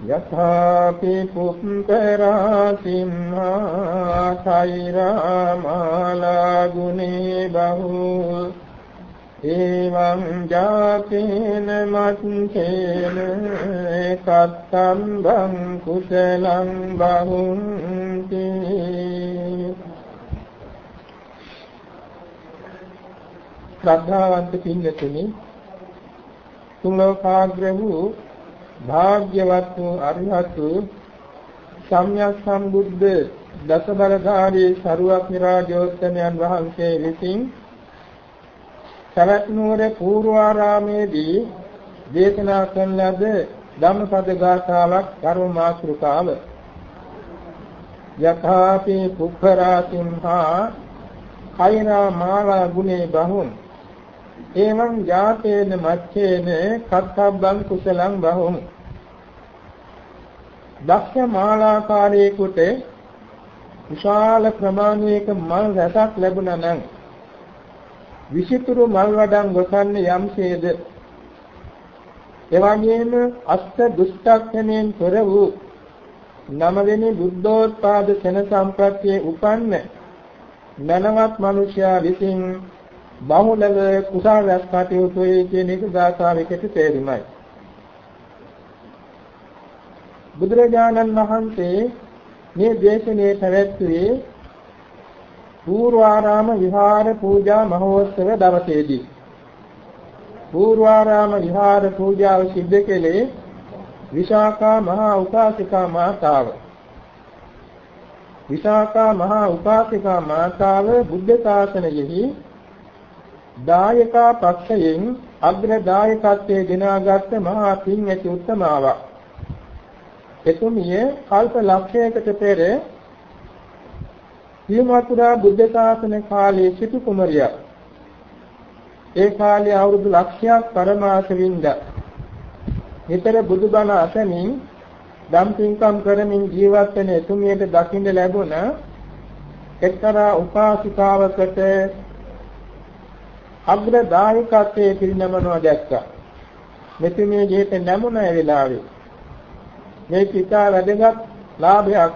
යථාපි පුප්පරා සිම්හා සෛරා මාලා ගුනේ බහු. එවං ජාතේන මත්තේන කත්තම් බං කුසලං බහුන්ති. ශ්‍රද්ධාවන්ත පින්නතුනි තුන් ලෝකාග්‍ර වූ භාග්‍යවත් වූ අරිහත් වූ සම්්‍යක් සම්බුද්ධ දසබලධාරී සරුවක් නිරාජෝත්තමයන් වහන්සේ විසින් සවැත් නුවර පූර්වාරාමේදී දේශනා කරන ලද ධම්මපද ගාථාවක් කර්ම මාතෘකාව යථාපි කුක්ඛරාතිම්හා කෛරා මාලා ගුණේ බහුන් එවං ජාතේන මච්ඡේන කත්තබ්බං කුසලං බහුම්. දක්ෂ මාලාකාරයෙකුට විශාල ප්‍රමාණයක මල් රැසක් ලැබුණා නම් විසිතුරු මල් වඩන් ගොසන්නේ යම්සේද එවැගේම අෂ්ට දුෂ්ටක්ෂණයෙන් තොර වූ නමවෙනි බුද්ධෝත්පාද සෙන සම්ප්‍රත්‍යයේ උපන්න මනවත් මිනිසයා විසින් බහුලව කුසල රැස් කටයුතුයි කියන එක ගාථාවකට තේරුමයි. බුදුරජාණන් වහන්සේ මේ දේශනේ පැවැත්වුවේ පූර්වාරාම විහාර පූජා මහෝත්සව දවසේදී. පූර්වාරාම විහාර පූජාව සිද්ධ කළේ විශාඛා මහා උපාසිකා මාතාව. විශාඛා මහා උපාසිකා මාතාව බුද්ධ ශාසනයෙහි දායකා පක්ෂයෙන් අග්‍ර දායකත්වයේ දිනාගත් මහා පින් ඇති උත්තමාවක්. එතුමිය කල්ප ලක්ෂයකට පෙර සියමතුරා බුද්ධ ශාසන කාලයේ සිටු කුමරියක්. ඒ කාලේ අවුරුදු ලක්ෂයක් පරමාස වින්ද. නිතර බුදුබණ අසමින් දම් පින්කම් කරමින් ජීවත් වෙන එතුමියට දකින්න ලැබුණ එක්තරා උපාසිකාවකට අග්‍රදායකත්වයේ පිරිනමනවා දැක්කා. මෙතුමිය ජීවිත නැමුණ ඒ වෙලාවේ. මේ පිටා වැඩගත් ලාභයක්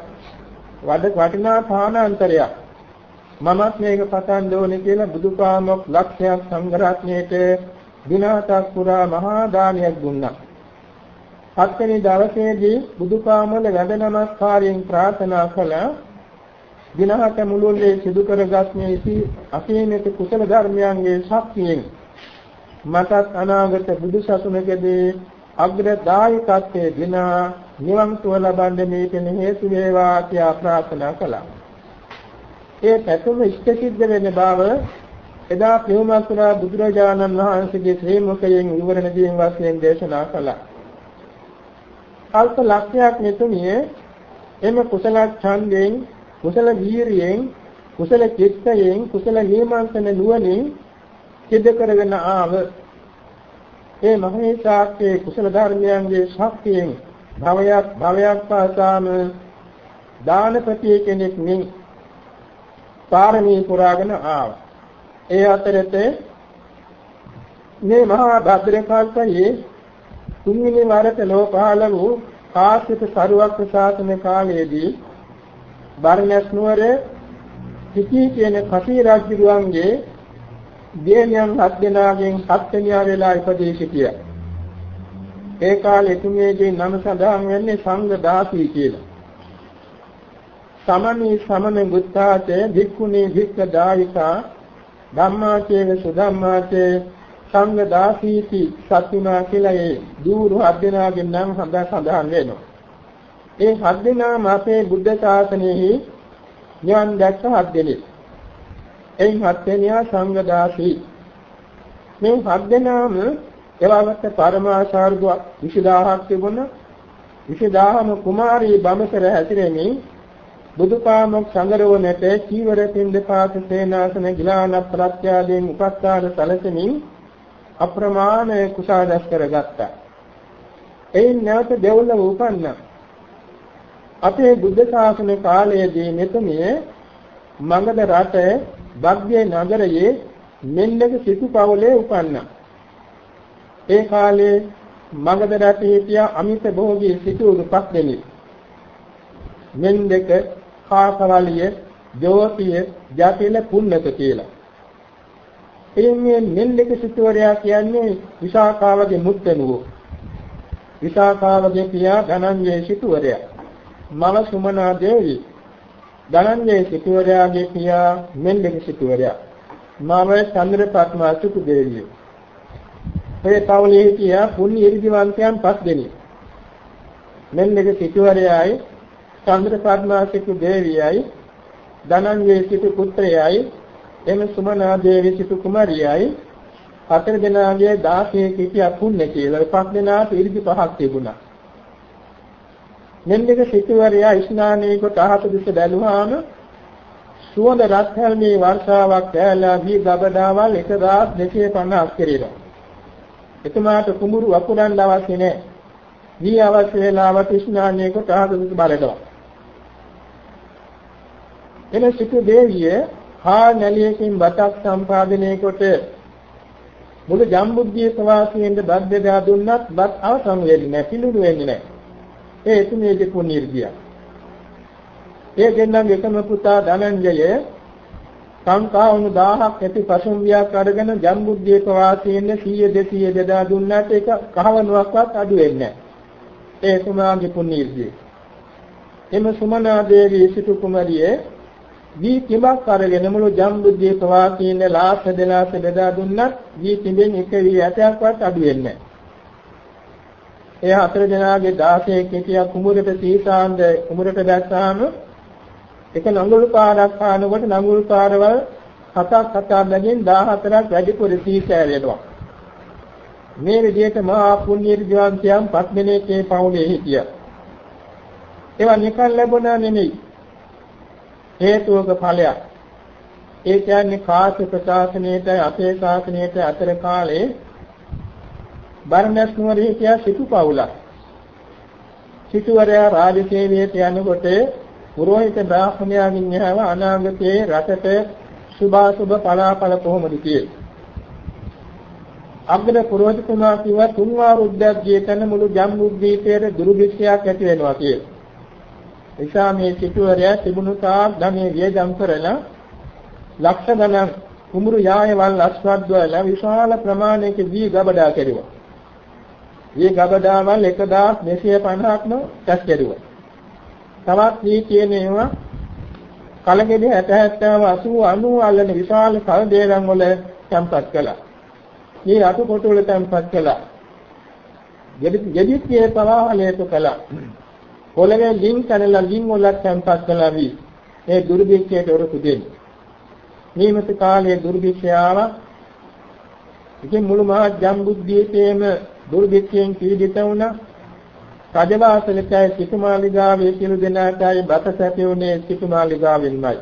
වඩ වටිනා පානාන්තරයක්. මමත් මේක පතන් දෝනේ කියලා බුදුපාමොක් ලක්ෂයක් සංඝරත්නයේට දිනහතක් පුරා මහා දානයක් දුන්නා. හත්වෙනි දවසේදී බුදුපාමොල වැඳ නමස්කාරයෙන් ප්‍රාර්ථනා කළා දිනහත මුළුල්ලේ සිදු කරගත් මේ අසීමිත කුසල ධර්මයන්ගේ ශක්තියෙන් මටත් අනාගත බුදුසසුනකදී අග්‍රදායකත්වයේ දින නිවන් සුව ලබන්නේ මේකෙන හේතු වේවා කියා ප්‍රාර්ථනා කළා. ඒ පැතුම ඉෂ්ට සිද්ධ වෙන බව එදා ප්‍රේමතුරා බුදුරජාණන් වහන්සේගේ ශ්‍රී මුඛයෙන් විවරණ දීන් වශයෙන් දේශනා කළා. කල්ප ලක්ෂයක් මෙතුමිය එම කුසල ඡන්දයෙන් කුසල වීරියෙන් කුසල චිත්තයෙන් කුසල නියමන්තන නුවණින් සිද්ධ කරගෙන ආව ඒ මහේසාක්කේ කුසල ධර්මයන්ගේ ශක්තියෙන් භවයක් භවයක් පාසාම දානපති කෙනෙක් මින් පාරමී පුරාගෙන ආවා. ඒ අතරතේ මේ මහා භද්‍ර කල්පයේ තුන්වෙනි වරට ලෝ පහළ වූ කාශ්‍යප සරුවක් ශාසන කාලයේදී බර්ණස් නුවර සිටී කියන කපී රජුගේ දේනියන් හත් දෙනාගෙන් හත්වෙනියා වෙලා ඉපදී සිටියා. ඒ කාලේ තුමේගේ නම සඳහන් වෙන්නේ සංඝ දාසී කියලා. සමනී සමන බුද්ධාතේ භික්ඛුනී භික්ඛ දායිකා ධම්මාචේන සුධම්මාචේ සංඝ දාසීති සත්තුනා කියලා ඒ දූරු හත් දෙනාගෙන් නම් සඳහන් වෙනවා. ඒ හත් දෙනාම අපේ බුද්ධ ශාසනයෙහි නිවන් දැක්ක හත් දෙනෙක්. එයින් හත් දෙනා සංඝදාසී. මේ හත් දෙනාම එවාගත්ත පරමාචාර්ය 20000ක් තිබුණා. විශදාහම කුමාරී බඹසර හැසිරෙමින් බුදුපාමොක් සංගරවනට චීවර පින්දපාත සේනාසන ගිලාන ප්‍රත්‍යාදීන් උපස්ථාන සැලසෙමින් අප්‍රමාණ කුසල දැස් කරගත්තා. එයින් නැවත දෙවොල්ලම උපන්නා. අපේ බුද්ධ ශාසන කාලයේදී මෙතනිය මගධ රට බග්ගේ නගරයේ මෙන්නක සිටු පවුලේ උපන්නා. ඒ කාලේ මගධ රටේ හිටිය අමිත භෝගී සිටුරු පස් දෙනෙක්. මෙන්දක කාසවලිය, ජෝතිය, ජාතිල පුන්නක කියලා. එන්නේ මෙන්දක සිටුවරයා කියන්නේ විසාකාවගේ මුත්තණුව. විසාකාවගේ පියා ධනංජය සිටුවරයා. මම සුමනා දේවී. ධනංජය සිටුවරයාගේ පියා මෙන්දක සිටුවරයා. මම චන්ද්‍රපත්මා සිටු දේවිය. ඔය පවුලේ හිටියා පුණ්‍ය ඉරිදිවන්තයන් පස් දෙනෙක්. මෙන්දක සිටුවරයායි චන්ද්‍රපත්මා සිටු දේවියයි ධනංජය සිටු පුත්‍රයයි එම සුමනා දේවී සිටු කුමාරියයි හතර දෙනාගේ 16 කිටිය පුණ්‍ය කියලා පස් දෙනාට ඉරිදි පහක් තිබුණා. මෙන්දක සිටුවරයා ස්නානයේ කොට අහත දිස බැලුවාම සුවඳ රත්හැල්මේ වර්ෂාවක් ඇලා වී ගබඩාවල් 1250ක් කෙරෙනවා. එතුමාට කුඹුරු වපුරන්න අවශ්‍ය නැහැ. වී අවශ්‍ය වෙලාවට ස්නානයේ කොට අහත දිස බලනවා. එන සිටු දේවිය හා නැලියකින් බතක් සම්පාදනය කොට මුළු ජම්බුද්දීප වාසීන්ට බත් බෙදා දුන්නත් බත් අවසන් වෙන්නේ නැහැ පිළිඳු වෙන්නේ නැහැ. ඒ එතුමියගේ පුණ්‍යර්ගිය. ඒ දෙන්නගේ එකම පුතා ධනංජය සංකා වුණු 1000ක් ඇති පසුම්බියක් අරගෙන ජම්බුද්දීප වාසීන්ට 100 200 බෙදා දුන්නත් ඒක කහවණුවක්වත් අඩු වෙන්නේ නැහැ. ඒ එතුමාගේ පුණ්‍යර්ගිය. එම සුමනා දේවී සිටු කුමරියේ දී කිඹක් අරගෙන මුළු ජම්බුද්දීප වාසීන් ලාස දෙලාස බෙදා දුන්නත් දී කිඹෙන් එක වී ඇටයක්වත් අඩු වෙන්නේ නැහැ. ඒ හතර දෙනාගේ 16 කෙටියක් කුඹුරට සීසාන්ද කුඹුරට දැස්සාම එක නඟුල් පාරක් පානකොට නඟුල් පාරවල් හතක් හතක් බැගින් 14ක් වැඩිපුර සීසෑරෙනවා. මේ විදිහට මහා පුණ්‍ය ඍජුවන්තයන් පස් දිනකේ පවුලේ හිටියා. ඒවා නිකන් ලැබුණා නෙමෙයි. හේතුවක ඵලයක්. ඒ කියන්නේ කාශ්‍යප ශාසනයට අපේ ශාසනයට අතර කාලේ බරණැස් නුවරේ කියා සිටු පවුලක්. සිටුවරයා රාජසේවයට යනකොට පුරෝහිත බ්‍රාහ්මණයාගෙන් යහව අනාගතයේ රටට සුභාසුභ පලාපල කොහොමද කියලා. අග්‍ර පුරෝහිත කුමාර කිව්වා තුන් වාරුද්දක් ජීතන මුළු ජම්බුද්වීපයේ දුරුදිස්සයක් ඇති වෙනවා කියලා. නිසා මේ සිටුවරයා තිබුණු තාක් ධනෙ වියදම් කරලා ලක්ෂ ගණන් කුඹුරු යායවල් අස්වද්වල විශාල ප්‍රමාණයක දී ගබඩා කෙරුවා. වී ගබඩාවල් 1250ක්ම කැස් කෙරුවා. තවත් වී කියන ඒවා කලගෙඩි 60 70 80 90 අල්ලන විශාල කල්දේරන් වල තැන්පත් කළා. මේ අතු කොටු වල තැන්පත් කළා. ගෙඩි ගෙඩියේ පවාහලයට කළා. පොළවේ ලින් කනලා ලින් වල තැන්පත් කළා වී මේ දුර්භික්ෂයට උරුතු දෙන්නේ. නියමිත කාලයේ දුර්භික්ෂයාව ඉතින් මුළු මහා ජම්බුද්දීපේම දුර්භික්ෂයෙන් පීඩිත වුණා. රජවාසලකයි සිටුමාලිගාවේ සිළු දෙනාටයි බත සැපයුනේ සිටුමාලිගාවෙන්මයි.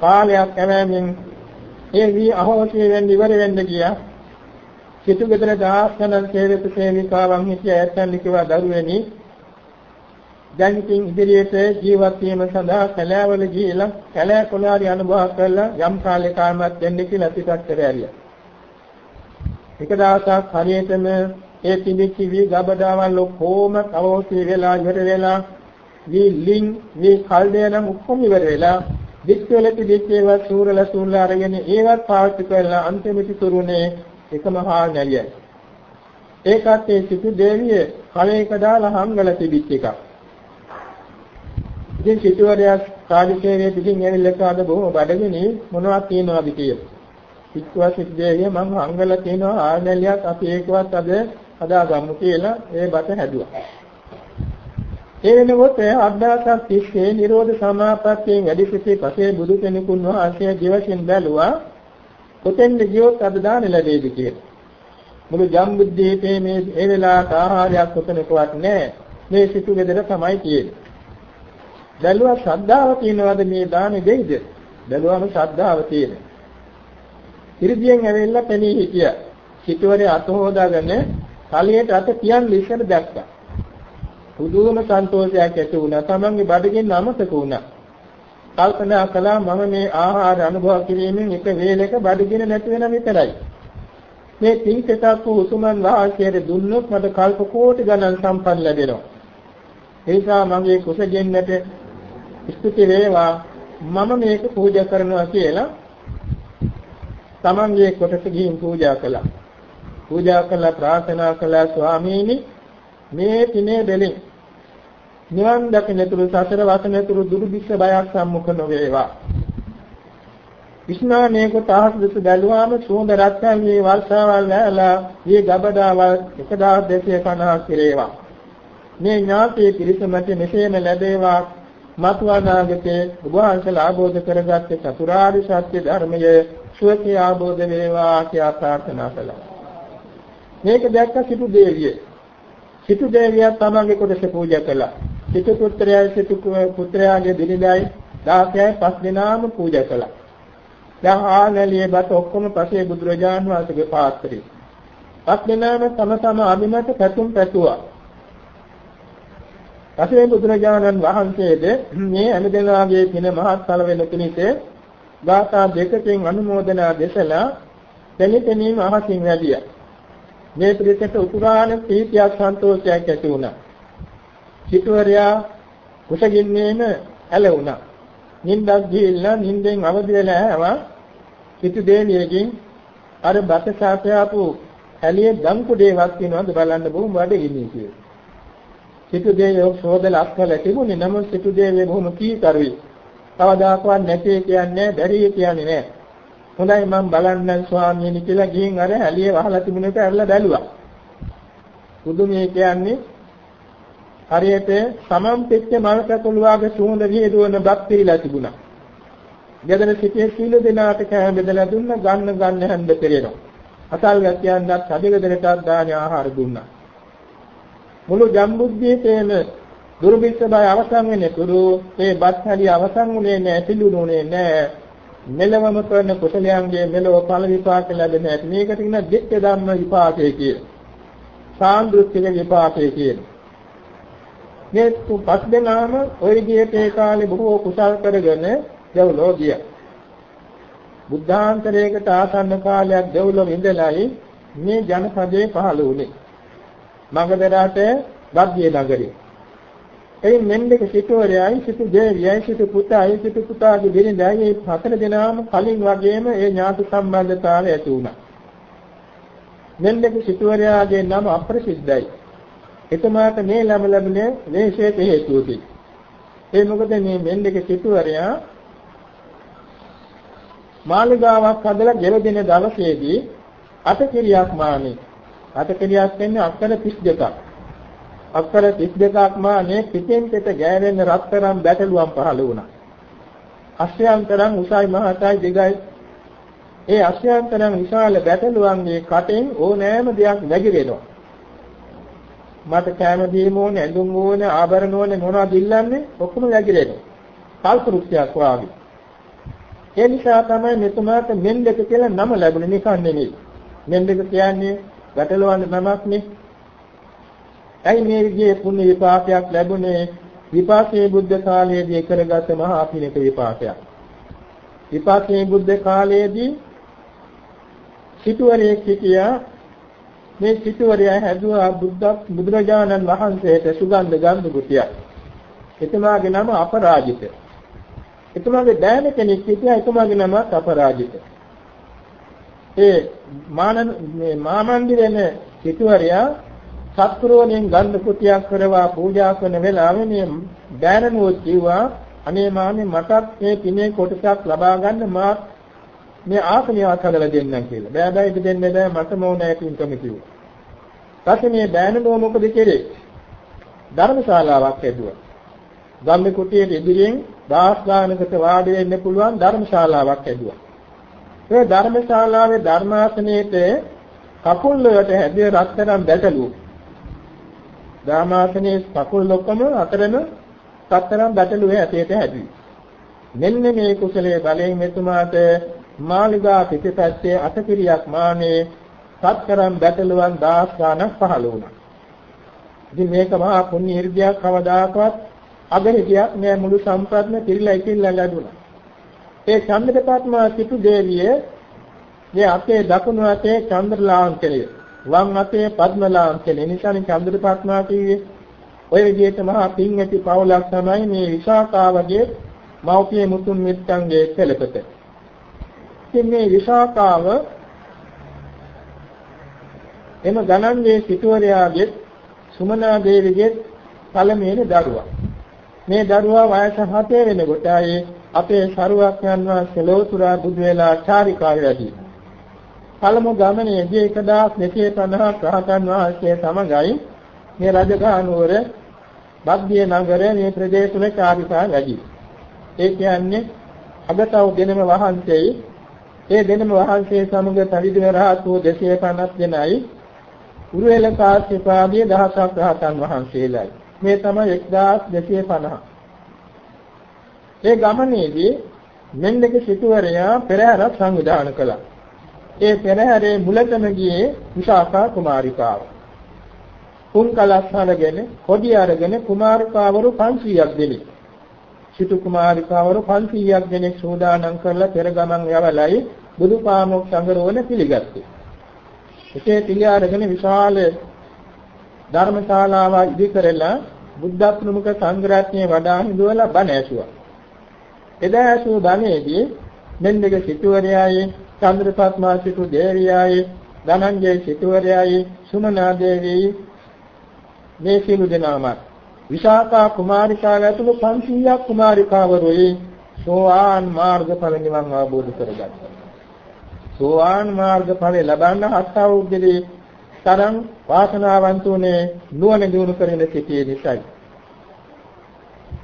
කාලයක් ඇවෑමෙන් ඒ වී අහෝසිය වෙන්න ඉවර වෙන්න ගියා. සිටු ගෙදර දාස්කනන් සේවිත සේවිකාවන් හිටිය ඇත්තන් කිව්වා දරුවෙනි දැන් ඉතින් ඉදිරියට ජීවත් වීම සඳහා කැලෑවල ගිහිලා කැලෑ කොළාරි අනුභව කරලා යම් කාලයක ආමත් දෙන්න කියලා පිටත් කරෑරියා. එක දවසක් හරියටම ඒ තිබිච්ච වී ගබඩාවල් ඔක්කොම කවෝසී වෙලා ඉවර වෙලා වී ලින් වී කල්දේනම් ඔක්කොම ඉවර වෙලා දික්වල තිබිච්ච ඒවා සූරල සූරල අරගෙන ඒවත් පාවිච්චි කරලා අන්තිමට තුරුනේ එකම හා නැලියයි. ඒකත් ඒ සිටු දේවිය කලයක දාලා හංගල තිබිච්ච එකක්. ඉතින් සිටුවරයා කාර්යසේවයේ පිටින් ඇවිල්ලා කාද බොහොම බඩගිනි මොනවද තියෙනවද කියලා. සිටුවා සිටුදේවිය මං හංගල තියෙනවා ආනලියක් අපි ඒකවත් අද හදාගමු කියලා ඒ බත හැදුවා. ඒ වෙනකොට අද්දාසක් තිස්සේ නිරෝධ සමාපත්තියෙන් වැඩි සිටි පසේ බුදු කෙනෙකුන් වහන්සේ ජීවසින් බැලුවා කොතෙන්ද ගියොත් අද දාන ලැබෙයිද කියලා. මුළු ජම්බුද්දීපේ මේ ඒ වෙලාවට ආහාරයක් උතනකවත් නැහැ. මේ සිටු ගෙදර තමයි තියෙන්නේ. බැලුවා ශ්‍රද්ධාව තියෙනවද මේ දානේ දෙයිද? බැලුවම ශ්‍රද්ධාව තියෙනවා. ඉරිදියෙන් ඇවිල්ලා පෙනී හිටියා. සිටුවරේ අත හොදාගෙන කලියට අත තියන් ඉස්සර දැක්කා. පුදුම සන්තෝෂයක් ඇති වුණා. තමන්ගේ බඩගින්න අමතක වුණා. කල්පනා කළා මම මේ ආහාර අනුභව කිරීමෙන් එක වේලක බඩගින්න නැති වෙන විතරයි. මේ තින්කටක් වූ උතුමන් වහන්සේට දුන්නොත් මට කල්ප කෝටි ගණන් සම්පත් ලැබෙනවා. ඒ නිසා මගේ කුසගෙන්නට ස්තුති වේවා මම මේක පූජා කරනවා කියලා තමන්ගේ කොටස ගිහින් පූජා කළා. පූජා කළා ප්‍රාර්ථනා කළා ස්වාමීනි මේ පිනේ දෙලින් නිවන් දකින්නතුරු සතර වසනතුරු දුරුදිස්ස බයක් සම්මුඛ නොවේවා. විස්නාමයේ කොටහස් දෙස බැලුවාම සුවඳ රත්යන් මේ වර්ෂාවල් නැලා මේ ගබඩාවල් 1250 කෙරේවා. මේ ඥාති පිරිසමට මෙසේම ලැබේවා මතු අනාගතේ උභාංශල ආબોධ කරගත්තේ චතුරාර්ය සත්‍ය ධර්මය සුවසේ ආબોධ වේවා කියලා ප්‍රාර්ථනා කළා. මේක දැක්ක සිටු දේවිය. සිටු දේවිය තමන්ගේ කොටස පූජා කළා. සිටු පුත්‍රයයි සිටු පුත්‍රයාගේ දිනදයි 16යි පස් දෙනාම පූජා කළා. දැන් ආනලියේ බත ඔක්කොම පසේ බුදුරජාන් වහන්සේගේ පාත්‍රේ. පස් දෙනාම තම තම අභිමත පැතුම් පැතුවා. පසේ බුදුරජාණන් වහන්සේද මේ හැමදෙනාගේ පින මහත්ඵල වෙන පිණිස ගාථා දෙකකින් අනුමෝදනා දෙසලා දෙලිතෙනීම අහසින් වැඩියා. මේ පිළිසෙට උතුරාණ ප්‍රීතියක් සන්තෝෂයක් ඇති වුණා. සිටුවරයා කුසගින්නේම ඇල වුණා. නින්දක් ගිහිල්ලා නින්දෙන් අවදි වෙලා ආවා. සිටු දෙවියකින් අර බත සාපයාපු ඇලියේ දම් කුඩේවක් වෙනවද බලන්න බොහොම වැඩ ඉන්නේ කියලා. සිටු දෙවියෝ සෝදලා අත්කල තිබුණේ නම් සිටු දෙවියෝ බොහොම කීකරුයි. කවදාකවත් නැtei කියන්නේ බැරි කියන්නේ නෑ. හොඳයි මම බලන්නම් ස්වාමීනි කියලා ගිහින් අර ඇලිය වහලා තිබුණේක ඇරලා බැලුවා. පුදුමේ කියන්නේ හරියට සමම් පෙච්ච මලක කුළුවාගේ සුවඳ විහිදුවන බත් පිළිලා තිබුණා. ගෙදර සිටියේ සීල දෙනාට කෑ බෙදලා දුන්න ගන්න ගන්න හැන්ද පෙරේනවා. අසල් ගැතියන්වත් අධිගදරටත් දාන ආහාර දුන්නා. මුළු ජම්බුද්දීපේම දුර්භික්ෂ බය අවසන් වෙන්නේ තුරු ඒ බත් හැලි අවසන් වුණේ නැහැ පිළිුණුනේ නැහැ. මෙලවම කරන කුසලයන්ගේ මෙලව ඵල විපාක ලැබෙන ඇති මේකට කියන දෙක්ක ධම්ම විපාකය කියන. සාන්දෘෂ්ටික විපාකය කියන. මේ පස් දෙනාම ওই විදිහට ඒ කාලේ බොහෝ කුසල් කරගෙන දෙව්ලෝ ගියා. බුද්ධාන්තරයකට ආසන්න කාලයක් දෙව්ලොව ඉඳලායි මේ ජනපදයේ පහළ වුණේ. මගධ රට ගබ්බිය නගරේ එයින් මෙන්දක සිටුවරයයි සිටු දේවියයි සිටු පුතායි සිටු පුතාගේ බිරිඳයි මේ හතර දෙනාම කලින් වගේම ඒ ඥාති සම්බන්ධතාවය ඇති වුණා. මෙන්දක සිටුවරයාගේ නම අප්‍රසිද්ධයි. එතුමාට මේ ළම ලැබුණේ වේශයට හේතුවකි. ඒ මොකද මේ මෙන්දක සිටුවරයා මාළිගාවක් හදලා ගෙවදින දවසේදී අටකිරියක් මානේ අටකිරියක් වෙන්නේ අක්කර 32ක්. අක්කර 32ක් මානේ පිටෙන් පිට ගෑවෙන රත්තරන් බැටළුවන් පහළ වුණා. අශ්‍යයන්තරන් උසයි මහතයි දිගයි ඒ අශ්‍යයන්තරන් විශාල බැටළුවන්ගේ කටෙන් ඕනෑම දෙයක් නැගිරෙනවා. මට කැම දීම ඕනේ, ඇඳුම් ඕනේ, ආභරණ ඕනේ මොනවද ඉල්ලන්නේ? ඔක්කොම නැගිරෙනවා. කල්පෘක්ෂයක් වාගේ. ඒ නිසා තමයි මෙතුමාට මෙන්දක කියලා නම ලැබුණේ නිකන් නෙමෙයි. මෙන්දක කියන්නේ බැටළුවන් නමක්නේ. ඇයි මේ විදිහේ පුණ්‍ය විපාකයක් ලැබුණේ? විපාකයේ බුද්ධ කාලයේදී කරගත් මහා පිනක විපාකයක්. විපාකයේ බුද්ධ කාලයේදී සිටුවරයෙක් සිටියා මේ සිටුවරයා හැදුවා බුද්ධ බුදුරජාණන් වහන්සේට සුගන්ධ ගන්ධ කුටියක්. එතුමාගේ නම අපරාජිත. එතුමාගේ දෑන කෙනෙක් සිටියා එතුමාගේ නම අපරාජිත. ඒ මාන මේ මාමන්දිරේන සිටුවරයා සත්පුරෝණයෙන් ගන්ධ කුටියක් කරවා පූජා කරන වෙලාවේ මේ බෑනනුව කිව්වා අනේ මාමේ මටත් මේ පිනේ කොටසක් ලබා ගන්න මා මේ ආසනියක් හදලා දෙන්නම් කියලා. බෑ බෑ ඉත දෙන්න බෑ මට මොනෑ කින්කම කිව්වා. ඊපස්සේ මේ බෑනනුව මොකද කරේ? ධර්මශාලාවක් හැදුවා. ගම්මේ කුටියේ ඉදිරියෙන් දාස් ගානකට වාඩි වෙන්න පුළුවන් ධර්මශාලාවක් හැදුවා. ඒ ධර්මශාලාවේ ධර්මාසනයේට කකුල් වලට හැදිය රත්තරන් බැටළු. ධාමාසනේ කකුල් ලොකම අතරම රත්තරන් බැටළු හැටියට හැදුවේ. මෙන්න මේ කුසලයේ බලයෙන් මෙතුමාට මාලිගා පිටිපැත්තේ අතකිරියක් මානේ සත්කරම් බැටළුවන් දහස් ගණක් පහළ වුණා. ඉතින් මේක මහා පුණ්‍ය ඉර්ධියක් කවදාකවත් අගහිතියක් නෑ මුළු සම්ප්‍රත්න පිළිලා ඉතිල්ලා ලැබුණා. ඒ චන්ද්‍රපත්මා සිටු දේවිය මේ අපේ දකුණු අතේ චන්ද්‍රලාංකනය වම් අතේ පද්මලාංකනය නිසානේ චන්ද්‍රපත්මා කිව්වේ ඔය විදිහට මහා පින් ඇති පවුලක් තමයි මේ විශාකාවගේ මෞපිය මුතුන් මිත්තන්ගේ පෙළපත. ඉතින් මේ විශාකාව එම ගණන්ගේ සිටුවරයාගේ සුමනා දේවිගේ පළමුවෙනි දරුවා. මේ දරුවා වයස 7 වෙනකොට ආයේ අපේ සරුවක්යන් වහන්සේ ලෝතුරා බුදු වෙලා චාරිකාවේ වැඩි. පළමු ගමනේදී 1250 රහතන් වහන්සේ සමගයි මේ රජගහ නුවර බග්දිය නගරයේ මේ ප්‍රදේශ තුල චාරිකා වැඩි. ඒ කියන්නේ අගතව දෙනම වහන්සේයි ඒ දෙනම වහන්සේ සමග පරිදිව රහතු 250 දෙනයි උරුවෙල කාශ්‍යපාදී දහසක් රහතන් වහන්සේලායි. මේ තමයි 1250. ඒ ගමනේදී මෙන්නක සිටුවරයා පෙරහැරක් සංවිධානය කළා. ඒ පෙරහැරේ මුලතම ගියේ විශාඛා කුමාරිකාව. පුන් කලස් අරගෙන කොඩි අරගෙන කුමාරිකාවරු 500ක් දෙනෙක්. සිටු කුමාරිකාවරු 500ක් දෙනෙක් සූදානම් කරලා පෙර ගමන් යවලයි බුදුපාමොක් සංගරවන පිළිගත්තේ. එසේ පිළි අරගෙන විශාල ධර්මශාලාව ඉදි කරලා බුද්ධ ප්‍රමුඛ සංඝරත්නයේ වඩා හිඳවලා බණ ඇසුවා. එදා ඇසූ බණේදී මෙන්දක සිටුවරයායේ චන්ද්‍රපත්මා සිටු දේවියායේ ධනංජය සිටුවරයායේ සුමනා දේවී මේ සියලු දෙනාම විශාඛා කුමාරිකාව ඇතුළු 500ක් කුමාරිකාවරුයි සෝවාන් මාර්ගඵල නිවන් අවබෝධ කරගත්තා. සෝවාන් මාර්ගඵල ලබන්න හත් අවුරුද්දේ තරම් වාසනාවන්තුනේ නුවණ දිනු කරගෙන සිටියේ නිසායි.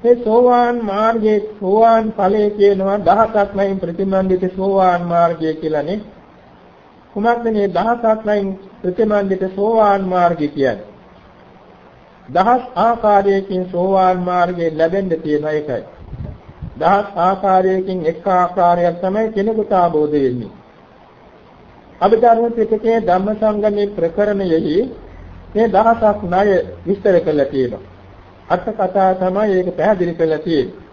මේ සෝවාන් මාර්ගයේ සෝවාන් ඵලයේ කියනවා දහසක් නැයින් ප්‍රතිමන්දිත සෝවාන් මාර්ගය කියලානේ. කුමක්ද මේ දහසක් නැයින් ප්‍රතිමන්දිත සෝවාන් මාර්ගය කියන්නේ? දහස් ආකාරයකින් සෝවාන් මාර්ගය ලැබෙන්න තියෙන එකයි. දහස් ආකාරයකින් එක් ආකාරයක් තමයි කෙනෙකුට ආબોධ වෙන්නේ. අභිධර්ම පිටකයේ ධම්මසංගමේ ප්‍රකරණයෙහි මේ දහසක් ණය විස්තර කරලා තියෙනවා. අට කතා තමයි ඒක පැහැදිලි කරලා තියෙන්නේ.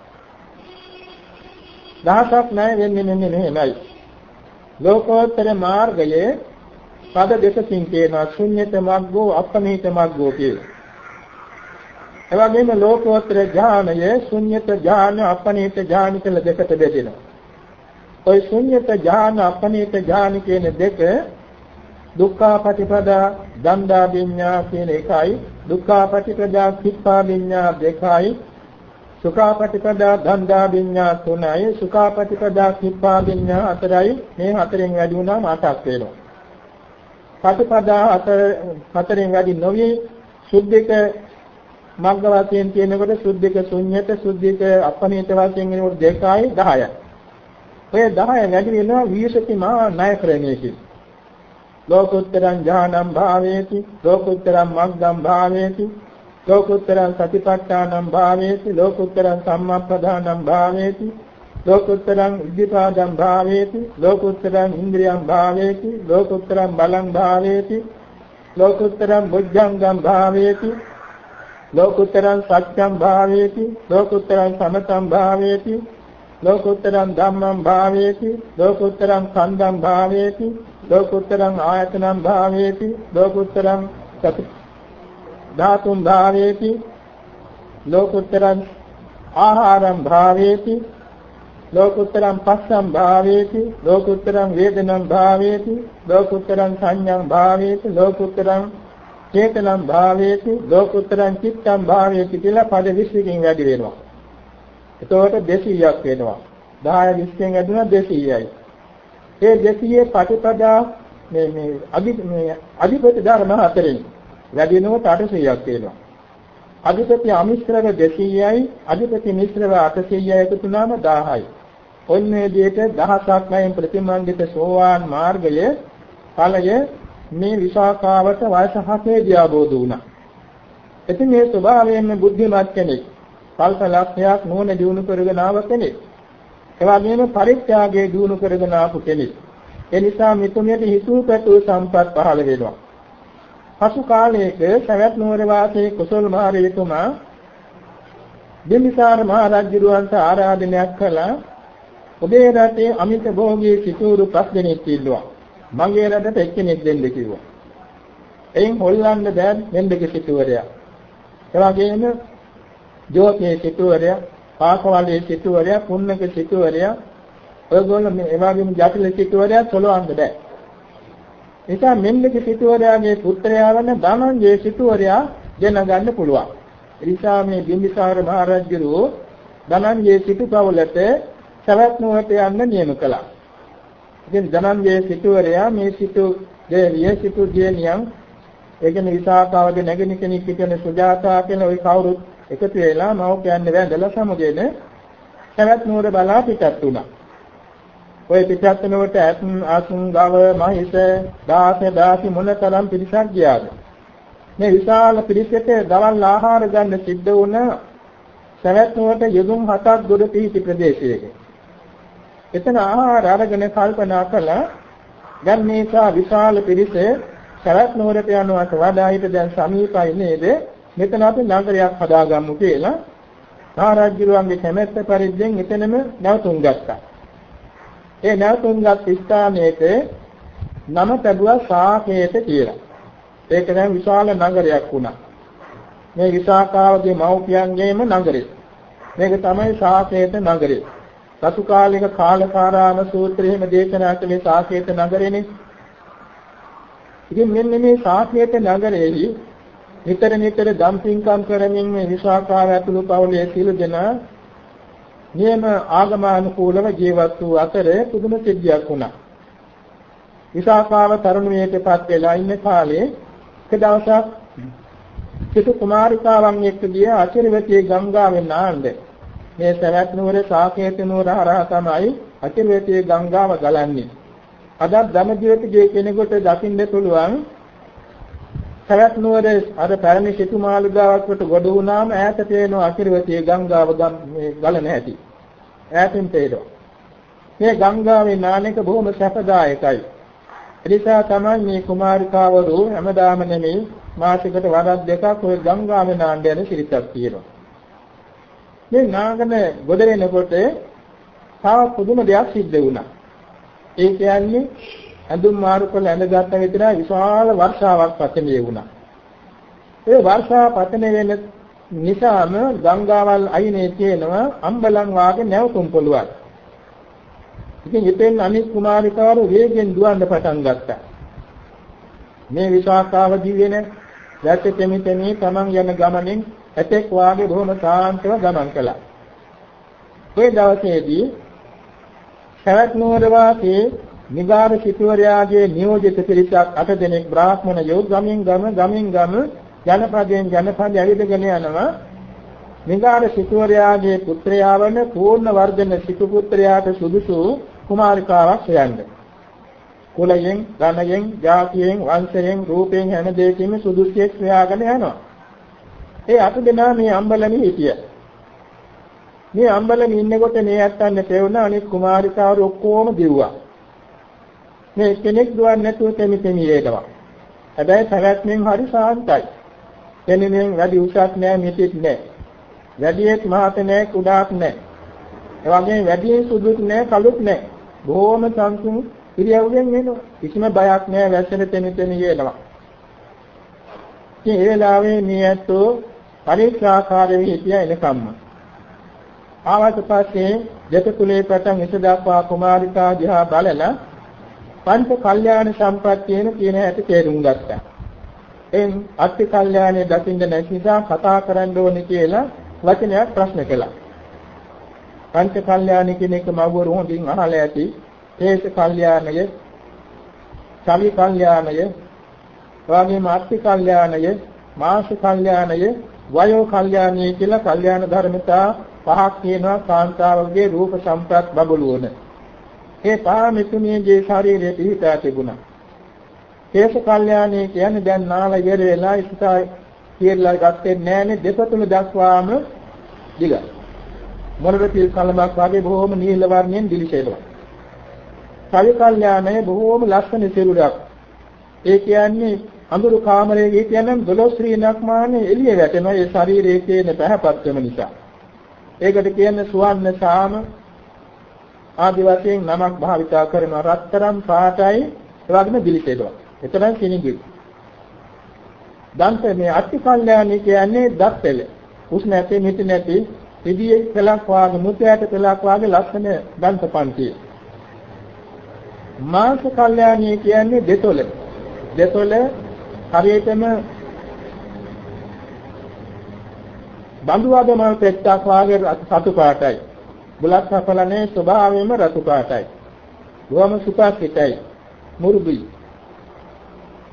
දහසක් ණය වෙන්නේ මෙන්න මෙහෙමයි. ලෝකෝත්තර මාර්ගයේ පද දෙකකින් කියනවා ශුන්්‍යත මග්ගෝ අපනිත මග්ගෝ කියලා. එවැගේම ලෝකෝත්තර ඥානයේ ශුන්්‍යත ඥාන අපනිත ඥාන කියලා දෙකට බෙදෙනවා. ওই ශුන්්‍යත ඥාන අපනිත ඥාන කියන දෙක දුක්ඛාපටිපදා දණ්ඩා විඤ්ඤා කියන එකයි. දුක්ඛාපටිපදා කිප්පා විඤ්ඤා දෙකයි. සුඛාපටිපදා දණ්ඩා විඤ්ඤා තුනයි. සුඛාපටිපදා කිප්පා විඤ්ඤා හතරයි. මේ හතරෙන් වැඩි වුණාම අටක් වෙනවා. පටිපදා හතර හතරෙන් වැඩි නොවි සුද්ධික මග්ග වශයෙන් කියනකොට සුද්ධික ශුන්්‍යත සුද්ධික අපනිත වශයෙන් වෙනකොට දෙකයි 10යි ඔය 10 වැඩි වෙනවා විශේෂිත මා ණය ක්‍රමයකින් ලෝකුත්තරං ඥානං භාවේති ලෝකුත්තරං මග්ගං භාවේති ලෝකුත්තරං සතිපට්ඨානං භාවේති ලෝකුත්තරං සම්මප්පදානං භාවේති ලෝකුත්තරං ඉද්ධිපාදං භාවේති ලෝකුත්තරං ඉන්ද්‍රියං භාවේති ලෝකුත්තරං බලං භාවේති ලෝකුත්තරං බුද්ධංගං භාවේති ලෝකුත්තරං සත්‍යං භාවේති ලෝකුත්තරං සමතං භාවේති ලෝකුත්තරං ධම්මං භාවේති ලෝකුත්තරං කන්දං භාවේති ලෝකුත්තරං ආයතනං භාවේති ලෝකුත්තරං සති ධාතුං භාවේති ලෝකුත්තරං ආහාරං භාවේති ලෝකුත්තරං පස්සං භාවේති ලෝකුත්තරං වේදනං භාවේති ලෝකුත්තරං සංඥං භාවේති ලෝකුත්තරං චේතනං භාවේති ලෝකුත්තරං චිත්තං භාවේති කියලා පද 20කින් වැඩි වෙනවා. එතකොට 200ක් වෙනවා. 10 20න් ඇදුණා 200යි ඒ 200 ප්‍රතිපදා මේ මේ අදි මේ අධිපති ධර්ම හතරෙන් වැඩි වෙනකොට 800ක් වෙනවා අධිපති අමිශ්‍රව 200යි අධිපති මිශ්‍රව 800යි එකතු වුණාම 1000යි ඔන්න මේ විදිහට දහසක් නැයින් ප්‍රතිමන්විත සෝවාන් මාර්ගය ඵලය මේ විසාකාවට වයස 7ේදී ආબોධ වුණා. ඉතින් මේ ස්වභාවයෙන්ම බුද්ධිමත් කෙනෙක්, කල්ප ලක්ෂයක් නුවණ දිනු කරගෙන ආව කෙනෙක්. ඒ වගේම පරිත්‍යාගයේ දිනු කරගෙන ආපු කෙනෙක්. ඒ නිසා මෙතුමියට හිතූ පැතූ සම්පත් පහළ වෙනවා. පසු කාලයක සවැත් නුවර වාසී කුසල් මහ රජතුමා බිම්බිසාර මහ රජුවන්ට ආරාධනයක් කළා ඔබේ රටේ අමිත භෝගී සිටුරු පස් දෙනෙක් ඉන්නවා. මගේ රටට එක්කෙනෙක් දෙන්න කිව්වා. එයින් හොල්ලන්න බෑ මෙන්දගේ සිටුවරයා. ඒ වගේම ජෝතියේ සිටුවරයා, පාකවලේ සිටුවරයා, පුන්නක සිටුවරයා ඔයගොල්ලෝ මේ එවාගෙම ජටිල සිටුවරයා සොලවන්න බෑ. නිසා මෙන්දගේ සිටුවරයාගේ පුත්‍රයා වන ධනංජය සිටුවරයා දෙන්න ගන්න පුළුවන්. එනිසා මේ බිම්බිසාර මහ රජුරෝ ධනංජය සිටුපවලට සවැත් නුවරට යන්න නියම කළා. ඉතින් ධනංජය සිටුවරයා මේ සිටු දේවිය සිටු දියණියන් ඒ කියන්නේ විසාකාවගේ නැගිනි කෙනෙක් කියන සුජාතා කියන ওই කවුරුත් එකතු වෙලා මව්පියන් වැඳලා සමුගෙන සවැත් නුවර බලා පිටත් වුණා. ඔය පිටත් වෙනකොට අසුන් අසුන් ගව මහිෂ දාස දාසි මොනතරම් පිරිසක් ගියාද? මේ විශාල පිරිසට දවල් ආහාර ගන්න සිද්ධ වුණ සවැත් නුවරට යදුම් හතක් ගොඩ පිහිටි ප්‍රදේශයක. එතන ආහාර අරගෙන කල්පනා කළා දැන් මේසා විශාල පිරිස සවැත් නුවරට යනවට වඩා ඊට දැන් සමීපයි නේද? මෙතන අපි නගරයක් හදාගමු කියලා මහරජුරුවන්ගේ කැමැත්ත පරිද්දෙන් එතනම නැවතුම් ගත්තා. ඒ නැවතුම්ගත් ස්ථානයේට නම ලැබුවා සාකේත කියලා. ඒක දැන් විශාල නගරයක් වුණා. මේ විසාකාවගේ මව්පියන්ගේම නගරය. මේක තමයි සාකේත නගරය. සතු කාලික කාලකාරාම සූත්‍රයේම දේශනා කළේ සාකේත නගරේනේ. ඉතින් මෙන්න මේ සාකේත නගරයේදී නිතර නිතර දම්පින්කම් කරමින් මේ විසාකාව ඇතුළු පවුලේ සිළු දෙනා නියම ආගමානුකූලව ජීවත් වූ අතර පුදුම සිද්ධියක් වුණා. විසාකාව තරුණියකටපත් වෙලා ඉන්න කාලේ එක දවසක් සිටු කුමාරිකාවන් එක්ක ගිය අචිරවතී ගංගාවෙන් ආන්ද මේ සවැත් නුවර සාකේත නුවර හරහා තමයි අචිරවතී ගංගාව ගලන්නේ. අද ධම්මජීවිතයේ කෙනෙකුට දකින්න පුළුවන් සවැත් නුවර අර පැරණි සිටු මාලිගාවකට ගොඩ වුණාම ඈත පේන අකිරවතී ගංගාව මේ ගලන හැටි. ඈතින් පේනවා. මේ ගංගාවේ නානක බොහොම සැපදායකයි. එනිසා තමයි මේ කුමාරිකාවරු හැමදාම නෙමෙයි මාසිකට වරක් දෙකක් ඔය ගංගාවේ නාන්න යන සිරිතක් තියෙනවා. මේ නාගන ගොඩරෙනකොට තව පුදුම දෙයක් සිද්ධ වුණා. ඒ කියන්නේ ඇඳුම් මාරු කරලා ඇඳගත්ත විතරයි විශාල වර්ෂාවක් පතනේ වුණා. ඒ වර්ෂා පතන වෙන නිසාම ගංගාවල් අයිනේ තියෙනවා අම්බලන් වාගේ නැවතුම් පොළුවක්. ඉතින් ඉතින් අනිත් කුමාරිකාවරු වේගෙන් දුවන්න පටන් ගත්තා. මේ විසාකාව දිවෙන යැට තෙමි තෙමි තමන් යන ගමනින් ඇතෙක් වාගේ බොහොම සාන්තව ගමන් කළා. ඒ දවසේදී සවැත් නුවර වාසී නිගාර සිටුවරයාගේ නියෝජිත පිරිසක් අට දෙනෙක් බ්‍රාහ්මණයෝ ගමින් ගම ගමින් ගම ජනපදයෙන් ජනපද ඇවිදගෙන යනවා නිගාර සිටුවරයාගේ පුත්‍රයා වන පූර්ණ වර්ධන සිටු පුත්‍රයාට සුදුසු කුමාරිකාවක් හොයන්න. කුලයෙන්, ධනයෙන්, ජාතියෙන්, වංශයෙන්, රූපයෙන් හැම දෙයකින්ම සුදුසුෙක් හොයාගෙන යනවා. ඒ අට දෙනා මේ අම්බලමේ හිටියා. මේ අම්බලමේ ඉන්නකොට මේ අත්තන්න තේරුණා අනිත් කුමාරිකාවරු ඔක්කොම දිව්වා. මේ කෙනෙක් දුවන්නේ නැතුව තෙමි තෙමි ඒකවා. හැබැයි පැවැත්මෙන් හරි සාන්තයි. කෙනෙමින් වැඩි උසස් නෑ මිටිත් නෑ. වැඩියෙත් මහත නෑ කුඩාත් නෑ. ඒ වගේම වැඩියෙන් සුදුත් නෑ කළුත් නෑ. බොහොම සංසුන් ඉරියව්වෙන් එනවා. කිසිම බයක් නෑ වැස්සෙන තෙමි තෙමි එනවා. ඉතින් ඒ වෙලාවේ මේ ඇත්තෝ පරීක්ෂාකාරී හිටියා එනකම්ම. ආවට පස්සේ දෙතකුලේ පටන් ඉස දක්වා කුමාරිකා දිහා බලලා පංච කල්යාණ සම්ප්‍රත්‍යයන කියන හැටි තේරුම් ගත්තා. එන් අත්ති කල්යාණේ දකින්න නැති නිසා කතා කරන්න ඕනේ කියලා වචනයක් ප්‍රශ්න කළා. පංච කල්යාණ කියන එක මවවරු හොඳින් අහලා ඇති. තේස කල්යාණය, සවි කල්යාණය, වාගේම අත්ති කල්යාණය, මාස කල්යාණය, වයෝ කල්යාණය කියලා කල්යාණ ධර්මතා පහක් තියෙනවා කාන්තාවගේ රූප සම්ප්‍රත් බබළුවන. ඒ පාමිතුමියගේ ශරීරයේ පිහිටා තිබුණා. කේශ කල්යාණේ කියන්නේ දැන් නාල ඉවර වෙලා ඉස්සා කියලා ගත්තේ නැහනේ දෙපතුල දක්වාම දිගයි. මොනර පිල් කලමක් වගේ බොහොම නිල වර්ණයෙන් දිලිසෙනවා. කවි කල්යාණය බොහොම ලස්සන සිරුරක්. ඒ කියන්නේ අඳුරු කාමරයේ හිටියනම් දොළොස් ශ්‍රීණක් මානේ එළිය වැටෙනවා ඒ ශරීරයේ තියෙන පැහැපත්කම නිසා. ඒකට කියන්නේ සුවන්න සාම ආදි වශයෙන් නමක් භාවිතා කරන රත්තරන් පාටයි ඒ වගේම දිලිසෙනවා. එතරම් කිනිගිරි. දන්ත මේ අට්ටි කල්යාණි කියන්නේ දත් පෙළ. උස් නැති මිටි නැති පිළියේ පෙලක් වාගේ මුත්‍යාට පෙලක් වාගේ ලස්සන දන්ත පන්තිය. මාංශ කල්යාණි කියන්නේ දෙතොල. දෙතොල හරියටම බඳු වදමල් පෙත්තක් වාගේ සතු පාටයි. බුලත් සපලනේ ස්වභාවයෙන්ම රතු පාටයි. බොහොම සුඛසිතයි. මුරුදුයි.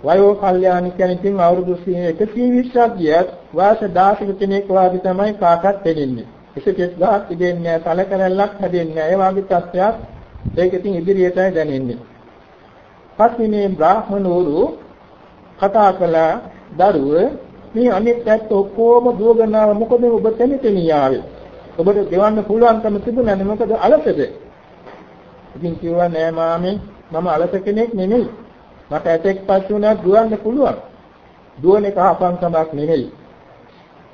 වයෝ කල්යාණ කියන ඉතින් අවුරුදු 120ක් ගියත් වාස 16 කෙනෙක් වාගේ තමයි කාටත් දෙන්නේ. එසකෙස් ගහක් ඉදෙන්නේ නැහැ, තලකරල්ලක් හැදෙන්නේ නැහැ. ඒ වගේ තත්ත්වයක් ඒක ඉතින් ඉදිරියටයි දැනෙන්නේ. පස්සේ බ්‍රාහ්මණවරු කතා කළ දරුව මේ අනිත් පැත්ත ඔක්කොම දුවගෙනාව මොකද ඔබ තැනිතෙනිය ආවේ? ඔබට දෙවන්න පුළුවන්කම තිබුණානේ මොකද අලසද? ඉතින් කිව්වා නෑ මාමේ මම අලස කෙනෙක් නෙමෙයි. මට ඇතෙක් පස්සේ උනා දුවන්න පුළුවන්. දුවන එක අපංකමක් නෙමෙයි.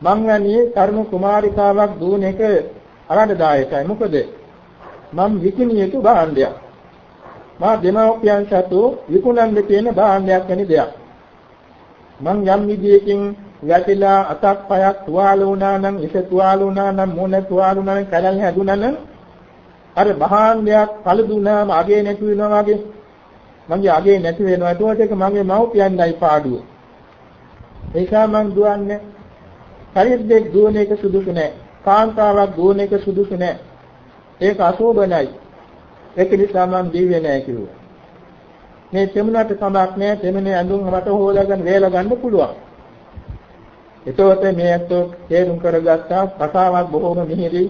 මං යන්නේ තරුණ කුමාරිකාවක් දුවන එක අරඩදායකයි. මොකද මම විකිනිය යුතු භාණ්ඩයක්. මා දෙමව්පියන් සතු විකුණන්න තියෙන භාණ්ඩයක් වැනි දෙයක්. මං යම් විදියකින් වැටිලා අතක් පයක් තුවාල වුණා නම් ඉස තුවාල වුණා නම් මොන තුවාල වුණා නම් කලල් හැදුනා නම් අර භාණ්ඩයක් පළදුනාම අගේ නැති වෙනවා වගේ. මගේ අගේ නැති වෙනවා. ඒකට ඒක මගේ මව්පියන්යි පාඩුව. ඒකා මං දුවන්නේ. පරිද්දෙක් දුවන එක සුදුසු නෑ. කාන්තාවක් දුවන එක සුදුසු නෑ. ඒක අශෝභනයි. ඒක නිසා මං දීවේ නෑ කිව්වා. මේ තෙමුණට කමක් නෑ. තෙමනේ ඇඳුම් මට හොදාගෙන වේලා ගන්න පුළුවන්. එතකොට මේ අතෝ තේරුම් කරගත්තා කතාවක් බොහොම මිහිරි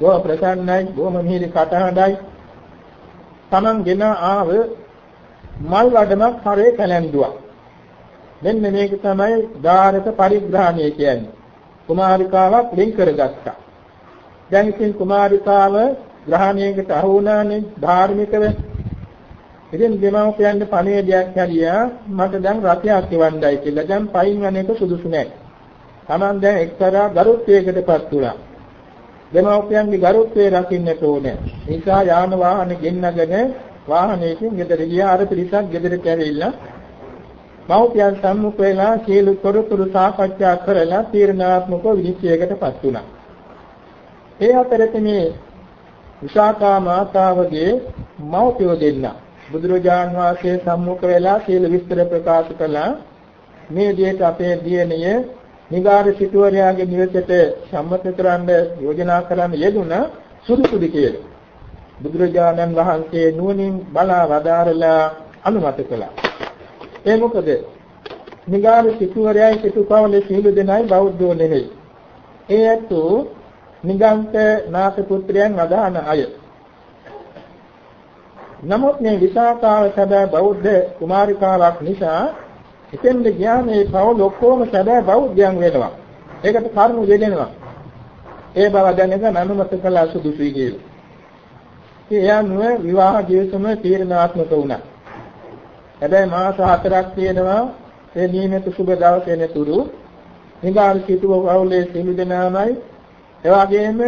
බොහොම ප්‍රසන්නයි බොහොම මිහිරි කටහඬයි. Taman ගෙන ආව මල් වඩමක් හරේ කැලැන්දුවා. මෙන්න මේක තමයි ධාරක පරිග්‍රහණය කියන්නේ. කුමාරිකාවක් වෙන් කරගත්තා. දැන් ඉතින් කුමාරිකාව ග්‍රහණයකට අහු වුණානේ ධාර්මිකව. ඉතින් දෙමව්පියන්ට පණිවිඩයක් හැරියා මට දැන් රතයක් එවන්නයි කියලා. දැන් පයින් යන එක සුදුසු නෑ. Taman දැන් එක්තරා ගරුත්වයකටපත් වුණා දෙමව්පියන්ගේ ගරුත්වය රකින්නට ඕනේ. නිසා යාන වාහන ගෙන්නගෙන වාහනයකින් ගෙදර ගියා අර පිරිසක් ගෙදරට ඇවිල්ලා මව්පියන් සම්මුඛ වෙලා සීල තොරතුරු සාකච්ඡා කරලා තීරණාත්මක විනිශ්චයකටපත් වුණා. ඒ අතරේ මේ විසාකා මාතාවගේ මව්පියෝ දෙන්න බුදුරජාන් වහන්සේ සම්මුඛ වෙලා සීල විස්තර ප්‍රකාශ කළා මේ දෙයට අපේ දියණිය නිගාර සිටුවරයාගේ නිවසේට සම්මත කරන්න යෝජනා කරන්න යෙදුණා සුදුසුදි කියලා. බුදුරජාණන් වහන්සේ නුවණින් බලා වදාරලා අනුමත කළා. ඒ මොකද? නිගාර සිටුවරයයි සිටුපවලේ සීල දෙනයි බෞද්ධෝ නෙමෙයි. ඒ ඇතු නිගන්ත නාථ පුත්‍රයන් අදහන අය. නමුත් මේ විසාකාව සදා බෞද්ධ කුමාරිකාවක් නිසා එතෙන්ද ගියා මේ පවුල ඔක්කොම සැබෑ බෞද්ධයන් වෙනවා. ඒකට කරුණු දෙදෙනවා. ඒ බව දැනගෙන අනුමත කළා සුදුසුයි කියලා. ඒ යනුව විවාහ ජීවිතම තීරණාත්මක වුණා. හැබැයි මාස හතරක් තියෙනවා ඒ නියමිත සුබ දවසේ නතුරු නිගාර සිටුව පවුලේ සිළු දෙනාමයි එවාගෙම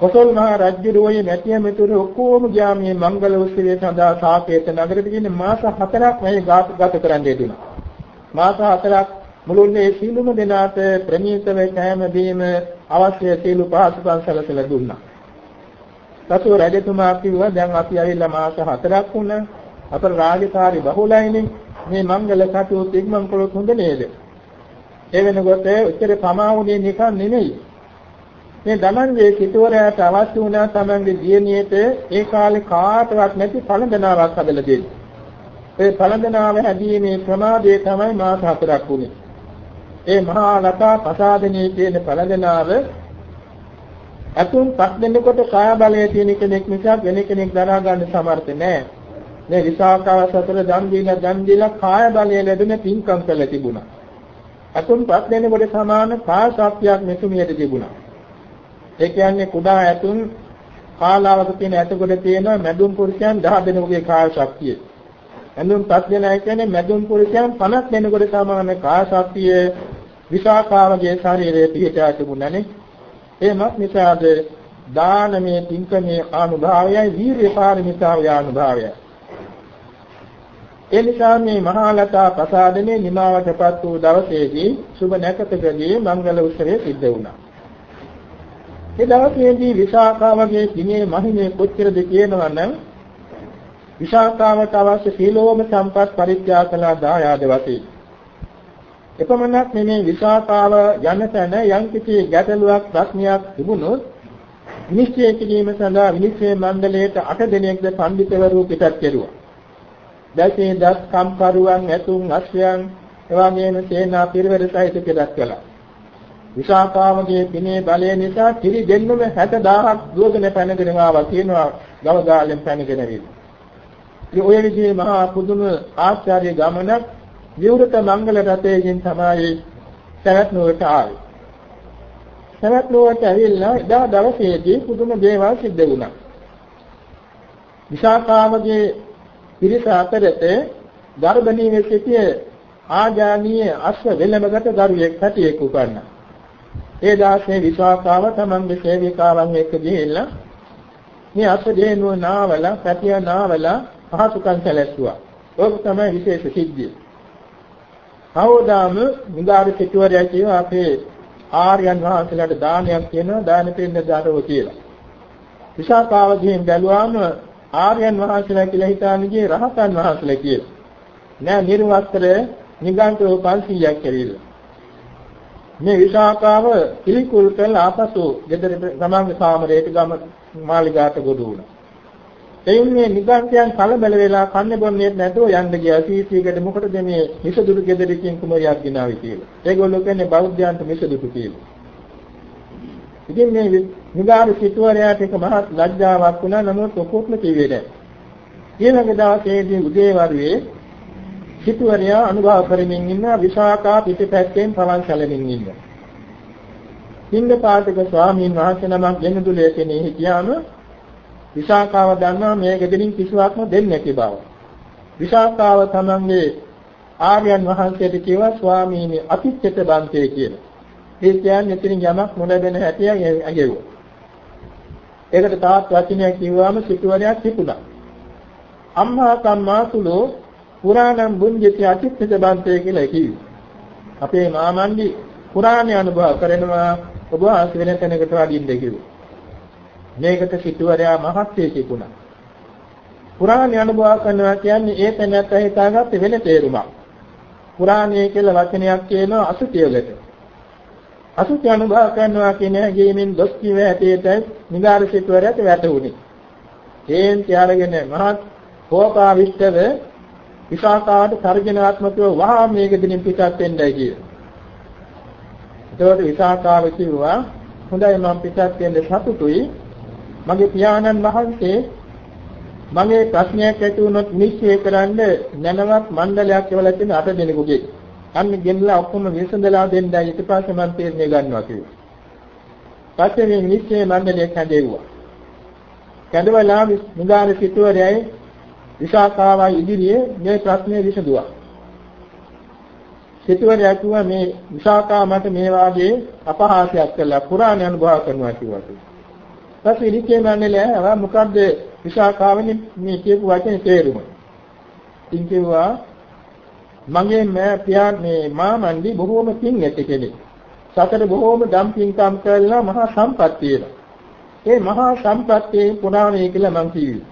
කොසල් මහ රජුගේ නැතිය මෙතුරු ඔක්කොම ගියා මේ මංගල උත්සවය සඳහා සාකේත නගරෙට ගිහින් මාස හතරක් මේ ගත කරන්න යෙදුණා. මාස හතරක් මුළුල්ලේ සීලුම දෙනාට ප්‍රණීතව කැම බීම අවශ්‍ය සීලු පහසුකම් සැලසලා දුන්නා. සතු රජතුමා කිව්වා දැන් අපි ඇවිල්ලා මාස හතරක් වුණා. අපේ රාජකාරී බහුලයිනේ. මේ මංගල කටයුතු ඉක්මන් කළොත් හොඳ නේද? ඒ වෙනකොට උත්තර පමාවුනේ නිකන් නෙමෙයි. මේ ධනංජේ සිටුවරයාට අවශ්‍ය වුණා තමන්ගේ දියණියට ඒ කාලේ කාටවත් නැති පළඳනාවක් හදලා දෙන්න. ඒ පළඳනාව හැදීමේ ප්‍රමාදය තමයි මාස හතරක් වුනේ. ඒ මහා ලතා ප්‍රසාදනී කියන පළඳනාව අතුන් පස් දෙනෙකුට කාය බලය තියෙන කෙනෙක් නිසා වෙන කෙනෙක් දරා ගන්න සමර්ථ නැහැ. මේ විසාකාව සතර දන් දීලා දන් දීලා කාය බලය ලැබෙන පින්කම් කළ තිබුණා. අතුන් පස් දෙනෙකුට සමාන කාය ශක්තියක් මෙතුමියට තිබුණා. ඒ කියන්නේ කුඩා ඇතුන් කාලාවක තියෙන ඇතකොට තියෙන මැදුම් පුරුෂයන් 10 දෙනෙකුගේ කාය ශක්තිය. මැදුම් පස් දෙනා කියන්නේ මැදුම් පුරුෂයන් 50 දෙනෙකුට සමාන කාය ශක්තිය විසාකාවගේ ශරීරයේ පිහිටා තිබුණානේ. එමත් නිසාද දානමේ පින්කමේ අනුභවයයි වීර්ය පාරමිතාවේ අනුභවයයි. ඒ නිසා මේ මහා ලතා ප්‍රසාදනේ නිමාවටපත් වූ දවසේදී සුබ නැකතකදී මංගල උත්සවය සිද්ධ වුණා. ඒ දවසේදී විසාකාවගේ දිනේ මහිමේ කොච්චරද කියනවා නම් විසාකාවට අවශ්‍ය සීලෝම සම්පත් පරිත්‍යාග කළ දායාද වශයෙන් එපමණක් නෙමේ විසාකාව යන තැන යම්කිසි ගැටලුවක් ප්‍රශ්නයක් තිබුණොත් විනිශ්චය කිරීම සඳහා විනිශ්චය මණ්ඩලයට 8 දෙනෙක්ද පඬිතුවරු පිටත් කෙරුවා. දැසේ දස් කම්කරුවන් ඇතුන් අශ්වයන් එවාගේම සේනා පිරිවර සහිත පිටත් කළා. විසාකාවගේ පිනේ බලය නිසා කිරි දෙන්නම 60000ක් දුවගෙන පැනගෙන ආවා කියනවා ගවගාලෙන් පැනගෙන විල. ඉතින් ඔය විදිහේ මහා පුදුම ආශ්චර්ය ගමනක් විවෘත මංගල රථයෙන් තමයි සවැත් නුවරට ආවේ. සවැත් නුවරට ඇවිල්ලා එදා දවසේදී පුදුම දේවල් සිද්ධ වුණා. විසාකාවගේ පිරිස අතරට ගර්භණී වෙ සිටිය ආජානීය අශ්ව වෙලමගත දරුවෙක් හැටියෙක උපන්නා. ඒ දාසේ විසාකාව තමන්ගේ සේවිකාවන් එක්ක ගිහිල්ලා මේ අශ්ව දේනුව නාවල පැටිය නාවල පහසුකම් සැලැස්සුවා. ඕක තමයි විශේෂ සිද්ධිය. කවදාම මුගාරි සිටුවරයා කියවා අපේ ආර්යයන් වහන්සේලාට දානයක් කියනවා දාන දෙන්න දාරව කියලා. විසාකාව ගිහින් බැලුවාම ආර්යයන් වහන්සේලා කියලා හිතාන්නේ රහතන් වහන්සේලා කියලා. නෑ නිර්වස්ත්‍ර නිගන්ඨව 500ක් ඇවිල්ලා. මේ විසාකාව පිළිකුල් කළ ආපසු ගෙදරට ගමන්ගේ කාමරයට ගම මාලිගාට ගොඩ වුණා. එයින් මේ නිගන්ඨයන් කලබල වෙලා කන්නේ බොන්නේ නැතුව යන්න ගියා සීසීකට මොකටද මේ මිසදුරු ගෙදරකින් කුමරියක් ගෙනාවි කියලා. ඒගොල්ලෝ කියන්නේ බෞද්ධයන්ට මිසදුරු කියලා. ඉතින් මේ නිගාරු සිටුවරයාට එක මහත් ලැජ්ජාවක් වුණා නමුත් ඔකොත්ම කිව්වේ නැහැ. ඊළඟ දවසේදී උදේවරුේ සිටුවරයා අනුභව කරමින් ඉන්න විශාකා පිටපැත්තෙන් පවන් සැලමින් ඉන්නවා. හින්ද පාටක ස්වාමීන් වහන්සේ නමක් ගෙනදුලේ කෙනේ හිටියාම විශාකාව දන්නවා මේ ගෙදරින් කිසිවක්ම දෙන්නේ නැති බව. විශාකාව තමන්ගේ ආර්යයන් වහන්සේට කිව්වා ස්වාමීනි අතිච්ඡත බන්තේ කියලා. ඒ කියන්නේ එතනින් යමක් නොලැබෙන හැටි ඇගෙව්වා. ඒකට තාත් වචනයක් කිව්වම සිටුවරයක් තිබුණා. අම්මා කම්මාසුලෝ පුරාණම් බුඤ්ජති අතිත්ථ බන්තේ කියලා කිව්වා. අපේ මාමන්දි පුරාණේ අනුභව කරනවා ඔබ වහන්සේ වෙන තැනකට වඩින්න කිව්වා. මේකට සිටුවරයා මහත්ය තිබුණා. පුරාණේ අනුභව කරනවා කියන්නේ ඒ තැනත් හිතාගත්තේ වෙන තේරුමක්. පුරාණේ කියලා වචනයක් කියනවා අසුතියකට. අසුචි අනුභව කරනවා කියන හැඟීමෙන් දොස් කිව ඇටේට නිගාර සිටුවරයට වැටුණි. හේන් තියාගෙන මහත් කෝපාවිෂ්ඨව විසාකාවට සර්ජනාත්මකව වහා මේක දිනින් පිටත් වෙන්නයි කිය. එතකොට විසාකාව කිව්වා හොඳයි මම පිටත් වෙන්න සතුටුයි. මගේ පියාණන් වහන්සේ මගේ ප්‍රශ්නයක් ඇති වුණොත් නිශ්චය කරන්න නැනවත් මණ්ඩලයක් එවලා තියෙන අට දෙනෙකුගේ අන්න ගෙනලා ඔක්කොම විසඳලා දෙන්නයි ඊට පස්සේ මම තීරණය ගන්නවා කිව්වා. පස්සේ මේ නිශ්චය මණ්ඩලයක් හැදෙව්වා. කැඳවලා මුදාර සිටුවරයයි විසාකාවයි ඉදිරියේ මේ ප්‍රශ්නේ විසඳුවා. සිටුවරයා කිව්වා මේ විසාකා මට මේ වාගේ අපහාසයක් කළා පුරාණ අනුභව කරනවා කිව්වා. පස්සේ නිශ්චය මණ්ඩලය ආවා මොකද්ද විසාකාවනේ මේ කියපු වචනේ තේරුම. ඉතින් කිව්වා මගේ මෑ පියා මේ මාමන්දි බොහෝම පින් ඇති කෙනෙක්. සතර බොහෝම දම් පින්කම් කරලා මහා සම්පත් තියෙනවා. ඒ මහා සම්පත්තියේ පුරාණේ කියලා මං කිව්වේ.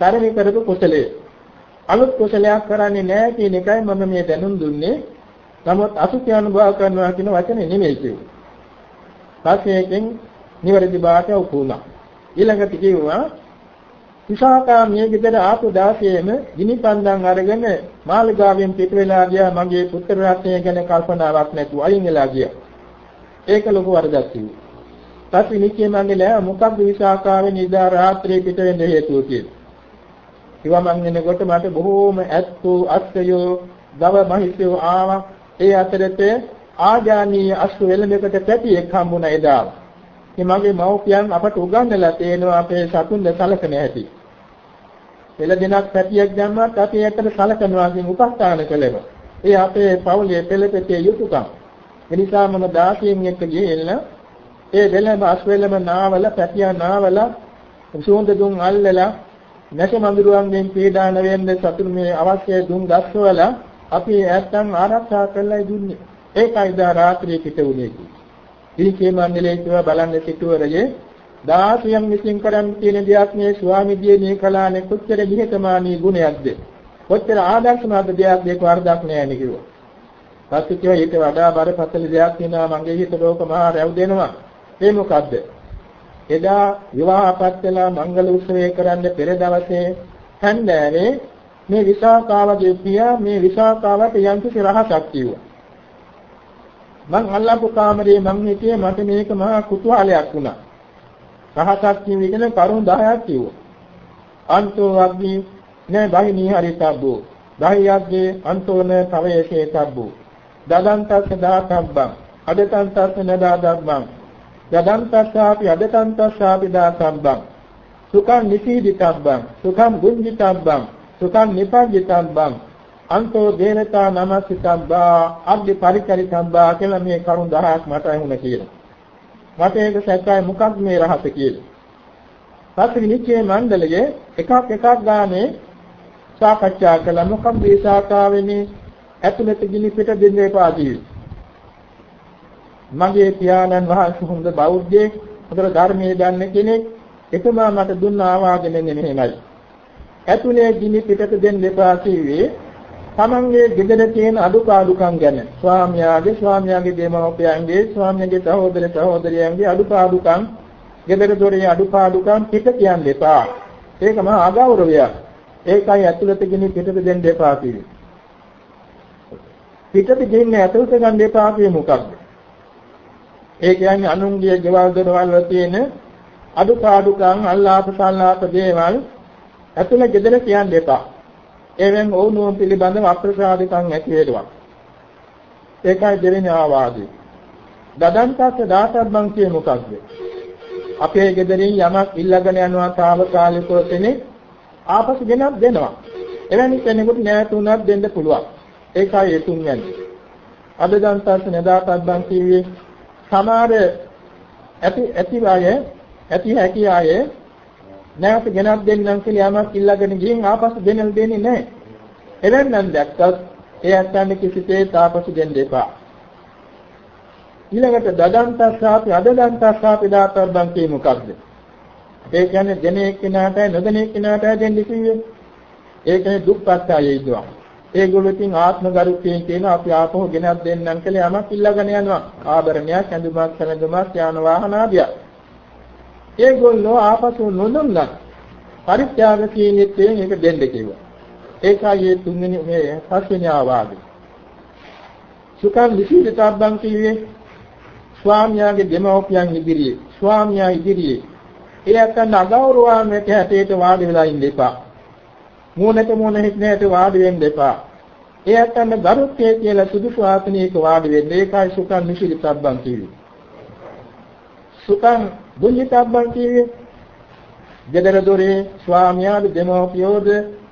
තරණය කරපු කුසලයේ අලුත් කුසලයක් කරන්නේ නැහැ කියන එකයි මම මේ දැනුම් දුන්නේ. නමුත් අසුඛ අනුභව කරනවා කියන වචනේ නෙමෙයි කිව්වේ. පස්සේ එකෙන් නිවැරදි භාෂාව උපුණා. ඊළඟට කිව්වා විසාකා මේ ගෙදර ආපු දාසියෙම ගිනි පන්දන් අරගෙන මාළිගාවෙන් පිට වෙලා ගියා මගේ පුත්‍ර රත්නය ගැන කල්පනාවක් නැතුව අයින් වෙලා ගියා. ඒක ලොකු වරදක් කිව්වා. පස්සේ නිකේ මංගලයා මොකක්ද විසාකාවේ නිදා රාත්‍රියේ පිට වෙන්න හේතුව කියලා. ඉවා මං එනකොට මට බොහෝම ඇත්තු අස්සයෝ දව මහිතයෝ ආවා. ඒ අතරතේ ආජානීය අශ්ව වෙලමකට පැටියෙක් හම්බුණා එදා. මේ මගේ මව්පියන් අපට උගන්වලා තේනවා අපේ සතුන්ද සලකන හැටි. පෙළ දිනක් පැටියෙක් දැම්මත් අපි ඒකට සලකනවා කියන උපස්ථාන කළේම. ඒ අපේ පවුලේ පෙළපෙතේ යුතුයකම්. ඒ නිසා මම දාසියෙන් එක්ක ගිහිල්ලා ඒ වෙලම අස්වෙලම නාවල පැටියා නාවල සුවඳ දුම් අල්ලලා නැෂ මඳුරුවන්ගෙන් පීඩාන වෙන්න සතුරු මේ අවශ්‍ය දුම් ගස්වලා අපි ඈත්තන් ආරක්ෂා කරලා දුන්නේ. ඒකයි දා රාත්‍රියේ පිට උනේ කිව්වේ. ඉනිකේ මණ්ඩලයේ කියවා බලන්න සිටුවරයේ දාසියන් විසින් කරන් තියෙන දෙයක් මේ ස්වාමි දියේ කලානේ කොච්චර නිහතමානී ගුණයක්ද කොච්චර ආදර්ශමත් දෙයක් දෙක වරදක් නෑ නේ කිව්වා. පස්සේ කිව්වා ඊට වඩා බරපතල දෙයක් තියෙනවා මගේ හිත ලෝක මහා රැව් දෙනවා. ඒ මොකද්ද? එදා විවාහපත් වෙලා මංගල උත්සවය කරන්න පෙර දවසේ හන්දෑවේ මේ විසාකාවගේ පියා මේ විසාකාවට යම්කිසි රහසක් කිව්වා. මං අල්ලපු කාමරේ මං හිටියේ මට මේක මහා කුතුහලයක් වුණා. රහසක් කියවිගෙන කරුණු 10ක් කිව්වා. අන්තෝ වග්ගී නේ බහිනී හරිතබ්බෝ දහයග්ගේ අන්තෝන තවයේසේ තබ්බෝ දදන්තස්ස දාතබ්බං. අදතන්තස්ස නදාදබ්බං. දදන්තස්සාපි අදතන්තස්සාපි දාතබ්බං. සුඛං නිසීදිතබ්බං. සුඛං බුද්ධිතබ්බං. සුඛං නිපජ්ජිතබ්බං. අන්තෝ දේනතා නමස්සිතබ්බා අබ්දි පරිචරිතබ්බා කියලා මේ කරුණ 10ක් මට ඇහුණා කියලා. මට ඒක සැකයි මොකක්ද මේ රහස කියලා. පස්සේ නිච්චේ මණ්ඩලයේ එකක් එකක් ගානේ සාකච්ඡා කළා මොකක්ද මේ ශාකාවෙන්නේ ඇතුළත ගිනි පිට දෙන්න එපා මගේ පියාණන් වහන්සේ හොඳ බෞද්ධයෙක් හොඳට ධර්මයේ දන්න කෙනෙක් එතුමා මට දුන්න ආවාදනය මෙහෙමයි ඇතුළේ ගිනි පිටට දෙන්න එපා කිව්වේ තමන්ගේ ගෙදර තියෙන අඩුපාඩුකම් ගැන ස්වාමියාගේ ස්වාමියාගේ දෙමව්පියන්ගේ ස්වාමියාගේ සහෝදර සහෝදරියන්ගේ අඩුපාඩුකම් ගෙදර දොරේ අඩුපාඩුකම් පිට කියන්න එපා ඒක මහා අගෞරවයක් ඒකයි ඇතුළත ගෙන පිටට දෙන්න එපා කිව්වේ. පිටට ගෙන්න ඇතුළත ගන්න එපා කියේ මොකක්ද? ඒ කියන්නේ අනුන්ගේ ගෙවල් දොරවල් වල තියෙන අඩුපාඩුකම් අල්ලාප සල්ලාප දේවල් ඇතුළ ගෙදර කියන්න එපා. එවෙන් ඕනෝම් පිළිබඳව අප්‍රසාදිකම් ඇති වේදවා. ඒකයි දෙවෙනි ආවාදේ. දදන්තස්ස දාසබ්බන් කියේ මොකක්ද? අපේ ගෙදරින් යමක් ඉල්ලගෙන යනවා తాවකාලිකව කෙනෙක් ආපසු ගෙනත් දෙනවා. එවැනි කෙනෙකුට නැතුණක් දෙන්න පුළුවන්. ඒකයි ඒ තුන්වැනි. අද දන්තස් නදාතබ්බන් කිව්වේ සමහර ඇති ඇති අය ඇති හැකි අය නැවත ගෙනත් දෙන්නම් කියලා යමක් ඉල්ලගෙන ගිහින් ආපසු දෙන්නල් දෙන්නේ නැහැ. එවැන්නම් දැක්කත් ඒ ඇත්තන්නේ කිසිතේ තාපසු දෙන්න එපා. ඊළඟට දදන්තස්සාපි අදදන්තස්සාපි දාතබ්බන් කියේ මොකක්ද? ඒ කියන්නේ දෙන එක්කිනාටයි නොදෙන එක්කිනාටයි දෙන්නේ කිව්වේ. ඒකනේ දුක්පත් අය ඉදවා. ඒගොල්ලෝ ඉතින් ආත්ම ගරුත්වයෙන් කියන අපි ආපහු ගෙනත් දෙන්නම් කියලා යමක් ඉල්ලගෙන යනවා. ආභරණයක්, ඇඳුමක්, සැලඳුමක්, යාන වාහන ආදිය. ඒගොල්ලෝ ආපසු නොදුන්නා. පරිත්‍යාගශීලීත්වයෙන් ඒක දෙන්න කිව්වා. ඒකයි මේ තුන්වෙනි මේ පස්වෙනි ආවාදය. සුඛං විසීතබ්බං කිව්වේ ස්වාමියාගේ දෙමව්පියන් ඉදිරියේ ස්වාමියා ඉදිරියේ ඒ අතන අගෞරවමෙට හැටේට වාඩි වෙලා ඉන්න එපා. මූණට මූණ හිටනට වාඩි වෙන්න එපා. ඒ අතන ගරුත්වය කියලා සුදුසු ආසනයක වාඩි වෙන්න ඒකයි සුඛං නිසිතබ්බං කියන්නේ. සුඛං බුද්ධිතබ්බං කියන්නේ ගෙදර දොරේ ස්වාමියාද දෙමෝපියෝද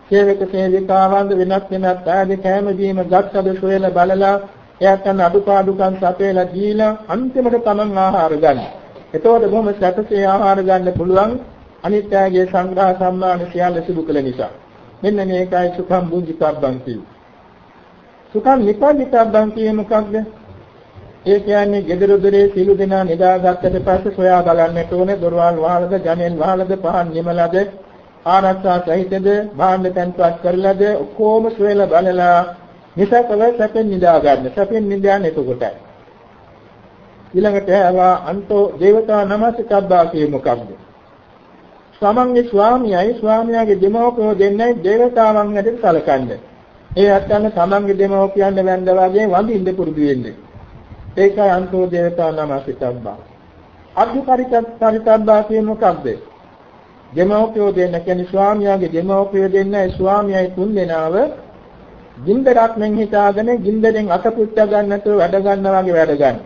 සේවක සේවිකාවන්ද වෙනත් වෙනත් ආදී කැම දීම ගත්තද සොයලා බලලා එයාට අඩුපාඩුකම් සපේලා දීලා අන්තිමට තමන් ආහාර ගන්නවා. එතකොට බොහොම සැපසේ ආහාර ගන්න පුළුවන් අනිත්‍යයේ සංග්‍රහ සම්මාන සියල්ල සිදු කළ නිසා. මෙන්න මේකයි සුඛම් බුද්ධිකබ්බන් කියන්නේ. සුඛම් නිපාදිකබ්බන් කියන්නේ මොකක්ද? ඒ කියන්නේ gedara dore සිළු දෙනා නිදාගත්තට පස්සේ සොයා බලන්නට ඕනේ දොරවල් වහලද ජනෙල් වහලද පහන් නිමලද ආරක්ෂා සහිතද භාණ්ඩ තැන්පත් කරලාද ඔක්කොම සොයලා බලලා නිසකව සැපෙන් නිදා ගන්න. සැපෙන් නිදාන්නේ එතකොටයි. ඊළඟට ආවා අන්තෝ දේවතා නමස්කබ්බා කියේ මොකක්ද? සමන්ගේ ස්වාමියයි ස්වාමියාගේ දෙමව්පියෝ දෙන්නයි දේවතාවන් හැටියට සැලකන්නේ. ඒ අත්තන්න සමන්ගේ දෙමව්පියන් වැඳ වගේ වඳින්න පුරුදු වෙන්නේ. ඒකයි අන්තෝ දේවතා නමස්කබ්බා. අද්දුපරිතබ්බා කියේ මොකක්ද? දෙමව්පියෝ දෙන්න කියන්නේ ස්වාමියාගේ දෙමව්පියෝ දෙන්නයි ස්වාමියයි තුන් දෙනාව ගින්දරක් මෙන් හිතාගෙන ගින්දරෙන් අත පුච්ච ගන්නතෝ වැඩ ගන්නවා වගේ වැඩ ගන්න.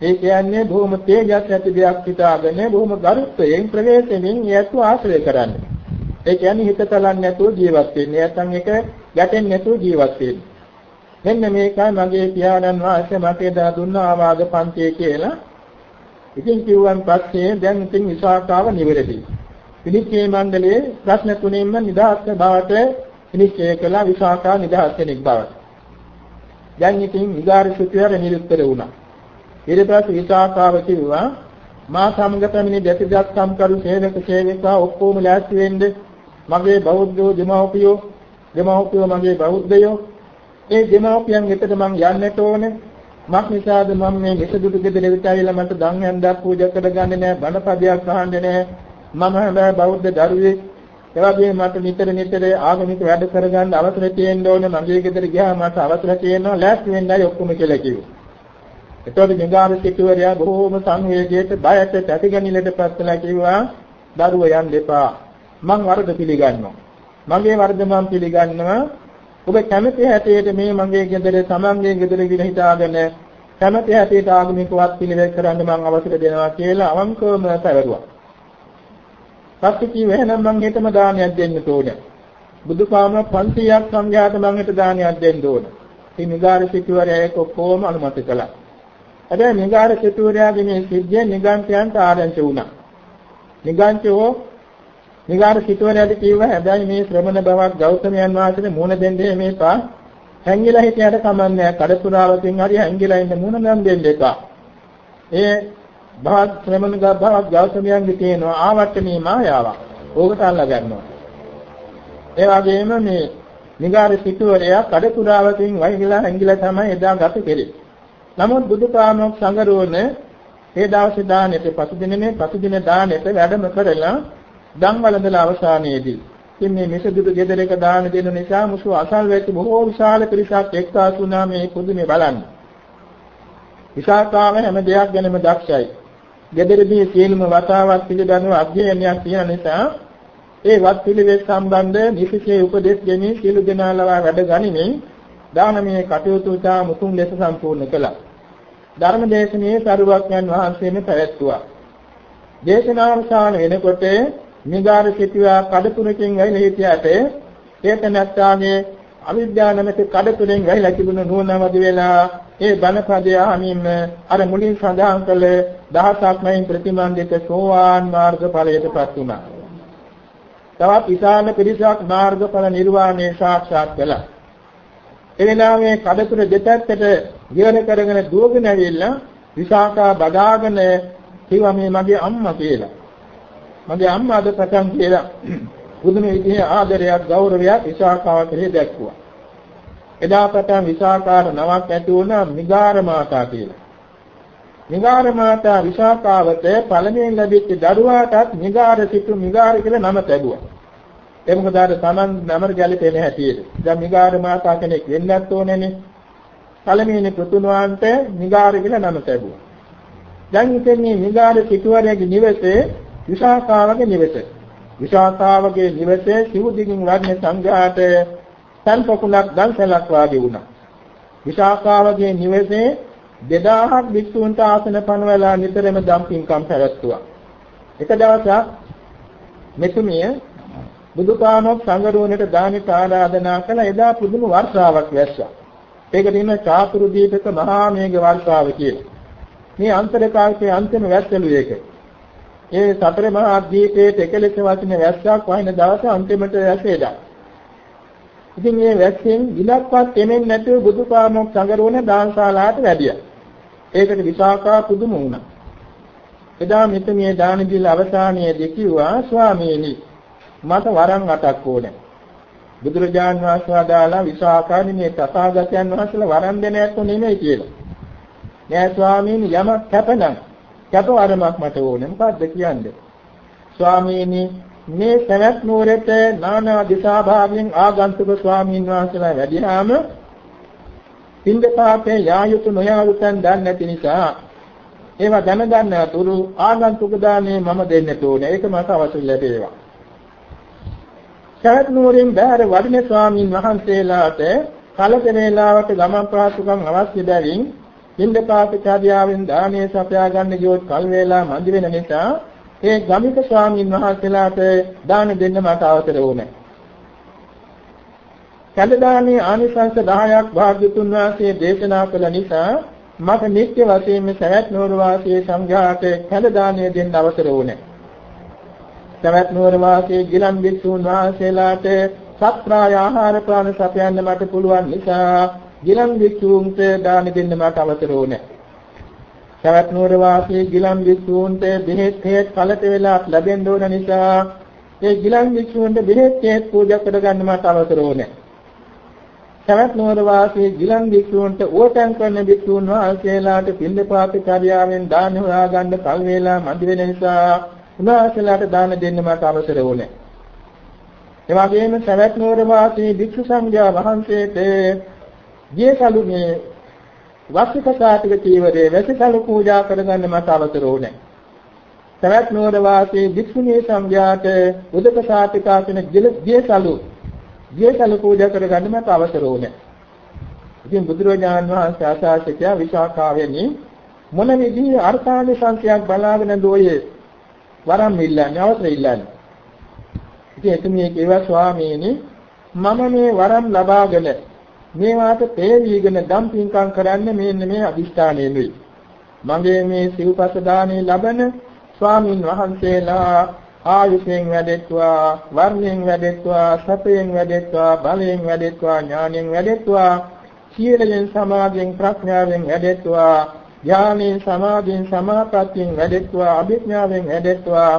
ඒ කියන්නේ බොහොම තේජස් ඇති දෙයක් හිතාගෙන බොහොම ගරුත්වයෙන් ප්‍රවේශයෙන් යැතු ආශ්‍රය කරන්නේ. ඒ කියන්නේ හිත තලන්නේ නැතුව ජීවත් වෙන්නේ. නැත්නම් ඒක ගැටෙන්නේ නැතුව ජීවත් වෙන්නේ. මෙන්න මේකයි මගේ පියාණන් වහන්සේ මට දා දුන්න ආවාද පන්තිය කියලා. ඉතින් කිව්වන් පස්සේ දැන් ඉතින් විසාකාව නිවැරදි. පිළිච්ඡේ මණ්ඩලයේ ප්‍රශ්න තුනෙන්ම නිදහස් බවට නිශ්චය කළා විසාකා නිදහස් කෙනෙක් බවට. දැන් ඉතින් විගාර සුත්‍යර නිරුත්තර වුණා. ඊට පස්සේ විසාකාව කිව්වා මා සමග පැමිණි දෙතිදක් සම්කරු සේවක සේවිකා ඔක්කොම ලෑස්ති වෙන්න මගේ බෞද්ධෝ දෙමව්පියෝ දෙමව්පියෝ මගේ බෞද්ධයෝ ඒ දෙමව්පියන් වෙතට මං යන්නට ඕනේ මක් නිසාද මම මේ මෙසදුට ගෙදර විතර ඇවිල්ලා මට දන් හැන්දක් පූජා කරගන්නේ නැහැ බණපදයක් අහන්නේ නැහැ මම හැබැයි බෞද්ධ දරුවෙක් ඒ මට නිතර නිතර ආගමික වැඩ කරගන්න අවසර තියෙන්න ඕනේ මගේ ගෙදර ගියාම මට අවසර තියෙනවා ලෑස්ති වෙන්නයි ඔක්කොම කියලා කිව්වා. එතකොට ගංගාර සිටුවරයා බොහෝම සංවේගයට බයට තැතිගැනිලට පස්සලා කිව්වා දරුවෝ යන්න එපා. මං වරද පිළිගන්නවා. මගේ වරද මං පිළිගන්නවා. ඔබ කැමති හැටියට මේ මගේ ගෙදර තමන්ගේ ගෙදර ගිහින් හිතාගෙන කැමති හැටියට ආගමිකවත් පිළිවෙත් කරන්න මං අවසර දෙනවා කියලා අවංකවම පැවරුවා. පස්සේ කිව්වේ එහෙනම් මං හෙටම දානයක් දෙන්න ඕනේ. බුදුපාම 500ක් සංඝයාට මං හෙට දානයක් දෙන්න ඕනේ. ඉතින් නිගාර සිටුවරයා ඒක කොහොම අනුමත කළා. හැබැයි නිගාර සිටුවරයාගේ මේ සිද්ධිය නිගන්ඨයන්ට ආරංචි වුණා. නිගන්ඨයෝ නිගාර සිටුවරයාට කිව්වා හැබැයි මේ ශ්‍රමණ බවක් ගෞතමයන් වහන්සේ මුණ දෙන්නේ මේපා හැංගිලා හිටියට කමන්නේ කඩතුරාවකින් හරි හැංගිලා ඉන්න මුණ නම් දෙන්න එපා. ඒ භවත් ශ්‍රමණ භවත් ගෞතමයන්ගේ තියෙනවා ආවට මේ මායාවක්. ඕකට අල්ලා ගන්නවා. ඒ වගේම මේ නිගාර සිටුවරයා කඩතුරාවකින් වහිලා හැංගිලා තමයි එදා ගත කෙරේ. නමුත් බුදුපාමොක් සංගරෝණ ඒ දවසේ දානෙට පසුදිනේ පසුදින දානෙට වැඩම කරලා දන් වළඳලා අවසානයේදී ඉතින් මේ මිසදුදු ගෙදරක දාන දෙන නිසා මුසු අසල්වැසි බොහෝ විශාල පිරිසක් එක්කාසු වුණා මේ පුදුමේ බලන්න. විශාකාව හැම දෙයක් ගැනම දක්ෂයි. ගෙදරදී සියලුම වතාවත් පිළිබඳව අධ්‍යයනයක් තියෙන නිසා ඒ වත් පිළිවෙත් සම්බන්ධ නිසිසේ උපදෙස් දෙමින් සියලු දෙනා ලවා වැඩ ගනිමින් දානමය කටයුතු තා මුතුන් ලෙස සම්පූර්ණ කළා. ධර්මදේශනයේ සරුවක්යන් වහන්සේම පැවැත්තුවා. දේශනාවසාන වෙනකොට නිගාර සිටුවා කඩතුරකින් වැහිලා හිටියට ඒක නැත්තාගේ අවිද්‍යාව නැමැති කඩතුරෙන් වැහිලා තිබුණු නුවණවද වෙලා ඒ බණපදය අහමින්ම අර මුලින් සඳහන් කළ දහසක් නැයින් ප්‍රතිමන්දිත සෝවාන් මාර්ග ඵලයටපත් වුණා. තවත් විශාල පිරිසක් මාර්ගඵල නිර්වාණය සාක්ෂාත් කළා. ඒ වෙලාවේ කඩතුර දෙපැත්තට ගියර කරගෙන දුවගෙන ඇවිල්ලා විසාකා බදාගෙන කිව්වා මේ මගේ අම්මා කියලා. මගේ අම්මා අද පටන් කියලා බුදුම විදිහේ ආදරයක් ගෞරවයක් විසාකාව කෙරෙහි දැක්වුවා. එදා පටන් විසාකාට නමක් ඇති වුණා මිගාර මාතා කියලා. මිගාර මාතා විසාකාවට පළමුවෙන් ලැබිච්ච දරුවාටත් මිගාර සිටු මිගාර කියලා නම ලැබුවා. ඒ මොකද අර Taman නමර ගැලපෙන හැටියට. දැන් මිගාර මාතා කෙනෙක් වෙන්නත් ඕනේනේ. පළමුවෙනි පුතුණවන්ට මිගාර කියලා නම ලැබුවා. දැන් ඉතින් මේ මිගාර සිටුවරයාගේ නිවසේ විසාකාවගේ නිවස. විසාකාවගේ නිවසේ සිව් දිගින් වඩන සංඝයාට සල්පකුණක් දන්සලක් වාගේ වුණා. විසාකාවගේ නිවසේ 2000ක් භික්ෂූන්ට ආසන පනවලා නිතරම දම්පින්කම් පැවැත්තුවා. එක දවසක් මෙතුමිය බුදුපාමොක් සංගරුවනට දානික ආරාධනා කළ එදා පුදුම වර්ෂාවක් වැස්සා. ඒක දින චාතුරු දීපක මහා මේඝ වර්ෂාව කියලා. මේ අන්තර කාලයේ අන්තිම වැස්සලු එක. ඒ සතර මහා දීපයේ එකලෙස වටින වැස්සක් වහින දවස අන්තිමට වැස්සේදා. ඉතින් මේ වැස්සෙන් ඉලක්කවත් එන්නේ නැතුව බුදුපාමොක් සංගරුවන දානශාලාවට වැඩියා. ඒකට විසාකා පුදුම වුණා. එදා මෙත මේ දාන දීලා අවසානයේදී කිව්වා ස්වාමීනි මට වරන් අටක් ඕනේ. බුදුරජාන් වහන්සේ වදාලා විසාකානි මේ තථාගතයන් වහන්සේලා වරන් දෙන ඇත්තෝ නෙමෙයි කියලා. නෑ ස්වාමීනි යමක් කැපනම් කැප වරමක් මට ඕනේ. මොකද්ද කියන්නේ? ස්වාමීනි මේ සවැත් නුවරට නානා දිසා භාගයෙන් ආගන්තුක ස්වාමීන් වහන්සේලා වැඩිහාම පින්දපාතේ යා යුතු නොයා යුතුන් දන්නේ නැති නිසා ඒවා දැනගන්න අතුරු ආගන්තුක දානේ මම දෙන්නට ඕනේ. ඒක මට අවශ්‍ය ලැබේවා. සරත් නුවරින් බෑර වඩින ස්වාමින් වහන්සේලාට කලක වේලාවට ගමන් පහසුකම් අවශ්‍ය බැවින් පින්දපාත චාර්යාවෙන් දානේ සපයා ගන්න ගියොත් කල් වේලා මදි වෙන නිසා ඒ ගමික ස්වාමින් වහන්සේලාට දාන දෙන්න මට අවසර වුණා. කැලදානේ ආනිසංස 10ක් භාග්‍යතුන් වහන්සේ දේශනා කළ නිසා මට නිත්‍ය වශයෙන්ම සවැත් නුවර වාසී සංඝයාට කැලදානිය දෙන්න අවසර වුණා. සවැත් නුවර වාසී ගිලන් බිස්සුන් වහන්සේලාට සත්‍රාය ආහාර ප්‍රාණ සපයන්න මට පුළුවන් නිසා ගිලන් බිස්සුන්ට දාන දෙන්න මට අවසර වුණා. සවැත් නුවර වාසී ගිලන් බිස්සුන්ට බෙහෙත් හේත් කලට වෙලා ලැබෙන්න ඕන නිසා ඒ ගිලන් බිස්සුන්ට බෙහෙත් හේත් පූජා කරගන්න මට අවසර වුණා. සවැත් නුවර වාසී ගිලන් භික්ෂූන්ට ඕටන් කරන භික්ෂූන් වහන්සේලාට පිළිපාත කාර්යාවෙන් දාන හොයා ගන්න කල් වේලා මදි වෙන නිසා උන්වහන්සේලාට දාන දෙන්න මට අවසර වුණේ. ඒ වගේම සවැත් නුවර වාසී භික්ෂු සංඝයා වහන්සේට ජීසලු මේ වස්තික සාතික චීවරයේ වැසිකලු පූජා කරගන්න මට අවසර වුණේ. සවැත් නුවර වාසී භික්ෂුණී සංඝයාට උදක සාතිකාසන ජීසලු ජීතල පූජා කරගන්න මට අවසර වුණේ. ඉතින් බුදුරජාණන් වහන්සේ ආශාසිතය විශාඛාවෙනි මොන විදිහේ අර්ථානි සංඛ්‍යාවක් බලාගෙන දෝයේ වරම් ඉල්ලන්නේ අවසර ඉල්ලන්නේ. ඉතින් එතුමිය කිව්වා ස්වාමීනි මම මේ වරම් ලබාගෙන මේවාට තේරීගෙන දම් පින්කම් කරන්න මෙන්න මේ අදිෂ්ඨානයෙන්ුයි. මගේ මේ සිව්පස දානේ ලබන ස්වාමින් වහන්සේලා ආයුෂයෙන් වැඩෙත්වා වර්ණයෙන් වැඩෙත්වා සැපයෙන් වැඩෙත්වා බලයෙන් වැඩෙත්වා ඥාණයෙන් වැඩෙත්වා සීලයෙන් සමාධියෙන් ප්‍රඥාවෙන් වැඩෙත්වා ඥානෙන් සමාධියෙන් සමාපත්තියෙන් වැඩෙත්වා අභිඥාවෙන් වැඩෙත්වා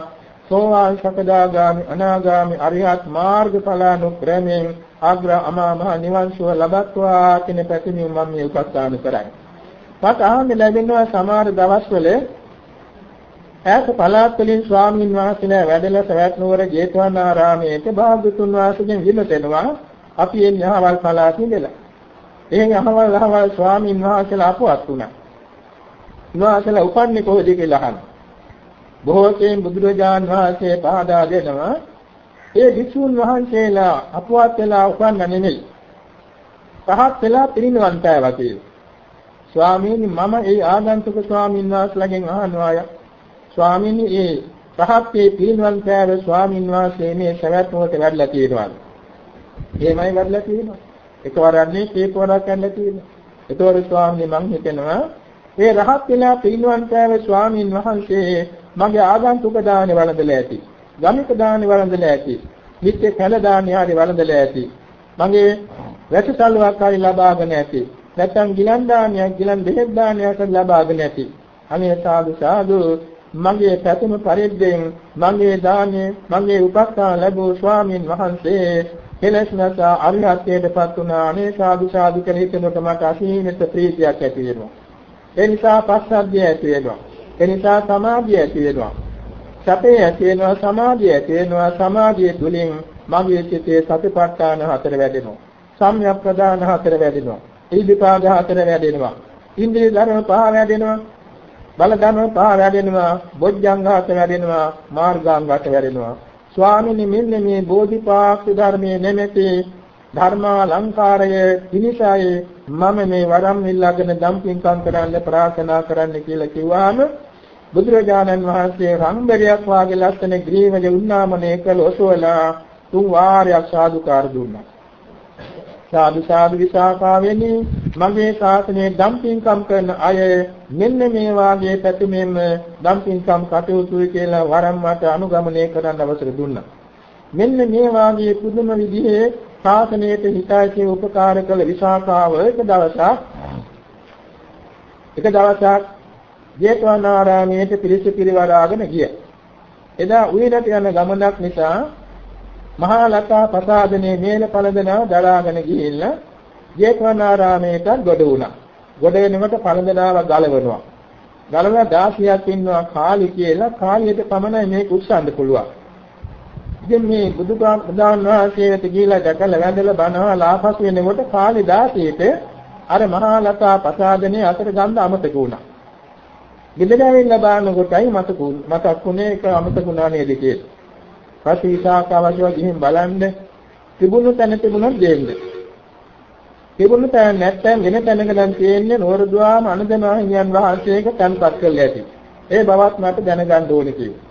සෝවාන් සකදාගාමි අනාගාමි අරිහත් මාර්ගඵලානුක්‍රමයෙන් අග්‍ර අමා මහ නිවන් සුව ලබත්වා කියන පැතුමින් මම මේ උපස්ථාන කරන්නේ. මට අහන්න ලැබෙනවා සමහර දවස්වල ඈත පළාත් වලින් ස්වාමීන් වහන්සේලා වැඩලා සවැත් නුවර ජේතවනාරාමයේ භාගතුන් වහන්සේගෙන් විමසනවා අපි එන්නේ අහවල් පළාත් ඉඳලා. එහෙන් අහවල් අහවල් ස්වාමීන් වහන්සේලා අපවත් වුණා. උන්වහන්සේලා උපන්නේ කොහෙද කියලා අහනවා. බොහෝ සෙයින් බුදුරජාන් වහන්සේ පහදා දෙනවා ඒ විසුන් වහන්සේලා අපවත් වෙලා උපන්න නෙමෙයි. පහත් වෙලා පිරිනිවන් පෑවා කියලා. ස්වාමීනි මම ඒ ආගන්තුක ස්වාමීන් වහන්සේලාගෙන් අහනවා ස්වාමීනි ඒ රහත්යේ පිරිනිවන් පෑව ස්වාමීන් වහන්සේ මේ සවැත් නුවරට වැඩලා තියෙනවා. එහෙමයි වැඩලා තියෙනවා. එකවරක් නේ කීපවරක් යන්න තියෙනවා. ඒතකොට ස්වාමීනි මං හිතනවා මේ රහත් වෙලා පිරිනිවන් පෑව ස්වාමීන් වහන්සේ මගේ ආගන්තුක දානේ වළඳලා ඇති. ගමික දානේ වළඳලා ඇති. නිත්‍ය කැල දානේ හරි වළඳලා ඇති. මගේ වැසිතල්ුවක් හරි ලබාගෙන ඇති. නැත්නම් ගිලන් දානයක් ගිලන් දෙහෙත් දානයක් ලබාගෙන ඇති. අනේ සාදු සාදු මගේ පැතුම පරිද්දෙන් මගේ දානේ මගේ උපස්ථාන ලැබූ ස්වාමින් වහන්සේ කෙලස් නැසා අරිහත්ත්වයටපත් වුණා අනේ සාදු සාදු කියලා හිතනකොට මට අසීමිත ප්‍රීතියක් ඇති වෙනවා ඒ නිසා පස්සද්ධිය ඇති වෙනවා ඒ නිසා සමාධිය ඇති වෙනවා සැපේ ඇති වෙනවා සමාධිය ඇති වෙනවා. සමාධිය තුලින් මගේ සිතේ සතිපට්ඨාන හතර වැඩෙනවා. සම්‍යක් ප්‍රදාන හතර වැඩෙනවා. ඊදිපාද හතර වැඩෙනවා. ඉන්ද්‍රිය ධර්ම පහ වැඩෙනවා. බල ධර්ම පහ වැඩෙනවා. බොජ්ජංගාත වැඩෙනවා. මාර්ගාංගාත වැඩෙනවා. ස්වාමීනි මෙන්න මේ බෝධිපාක්ෂ ධර්මයේ නැමැති ධර්මාලංකාරය පිනිසයි මම මේ වරම් ඉල්ලාගෙන දම්පින්කම් කරන්න ප්‍රාර්ථනා කරන්න කියලා කිව්වහම බුදුරජාණන් වහන්සේ රංගබරියක් වාගේ ලස්සන ග්‍රීවජ උන්නාමනය කළ ඔසවලා තුන් වාරයක් සාදුකාර දුන්නා සාදු සාදු විසාකාවෙනි මගේ ශාසනයේ දම්පින්කම් කරන අය මෙන්න මේ වාගේ පැතුමෙන් දම්පින්කම් කටයුතුයි කියලා වරම් මට අනුගමනය කරන්න අවසර දුන්නා. මෙන්න මේ වාගේ පුදුම විදිහේ ශාසනයට හිතයිසේ උපකාර කළ විසාකාව එක දවසක් එක දවසක් ජේතවනාරාමයේ පිරිස පිරිවරාගෙන ගියා. එදා උයනට යන ගමනක් නිසා මහා ලතා ප්‍රසාදනේ මේල පළඳනවා දරාගෙන ගිහිල්ලා ජේතවනාරාමයට ගොඩ වුණා. ගොඩ වෙනකොට පළඳනාව ගලවනවා. ගලවලා 16ක් ඉන්නවා කාලි කියලා කාලියට පමණයි මේක උස්සන්න පුළුවන්. ඉතින් මේ බුදුගාම ප්‍රදාන වාසයට ගිහිලා දැකලා වැඳලා බණවා ලාපස් වෙනකොට කාලි 16ට අර මහා ලතා ප්‍රසාදනේ අතර ගන්න අමතක වුණා. ගෙදර ඇවිල්ලා බලනකොටයි මතකු මතක්ුනේ ඒක අමතකුණා නේද කියලා. පස්සේ විසාකාවශව ගිහින් බලන්න තිබුණු තැන තිබුණොත් දෙන්න. තිබුණු තැන නැත්නම් වෙන තැනක නම් තියෙන්නේ නෝරදුවාම අනදමාහිමියන් වහන්සේක තන්පත් කළ ඇති. ඒ බවත් මට දැනගන්න ඕනේ කියලා.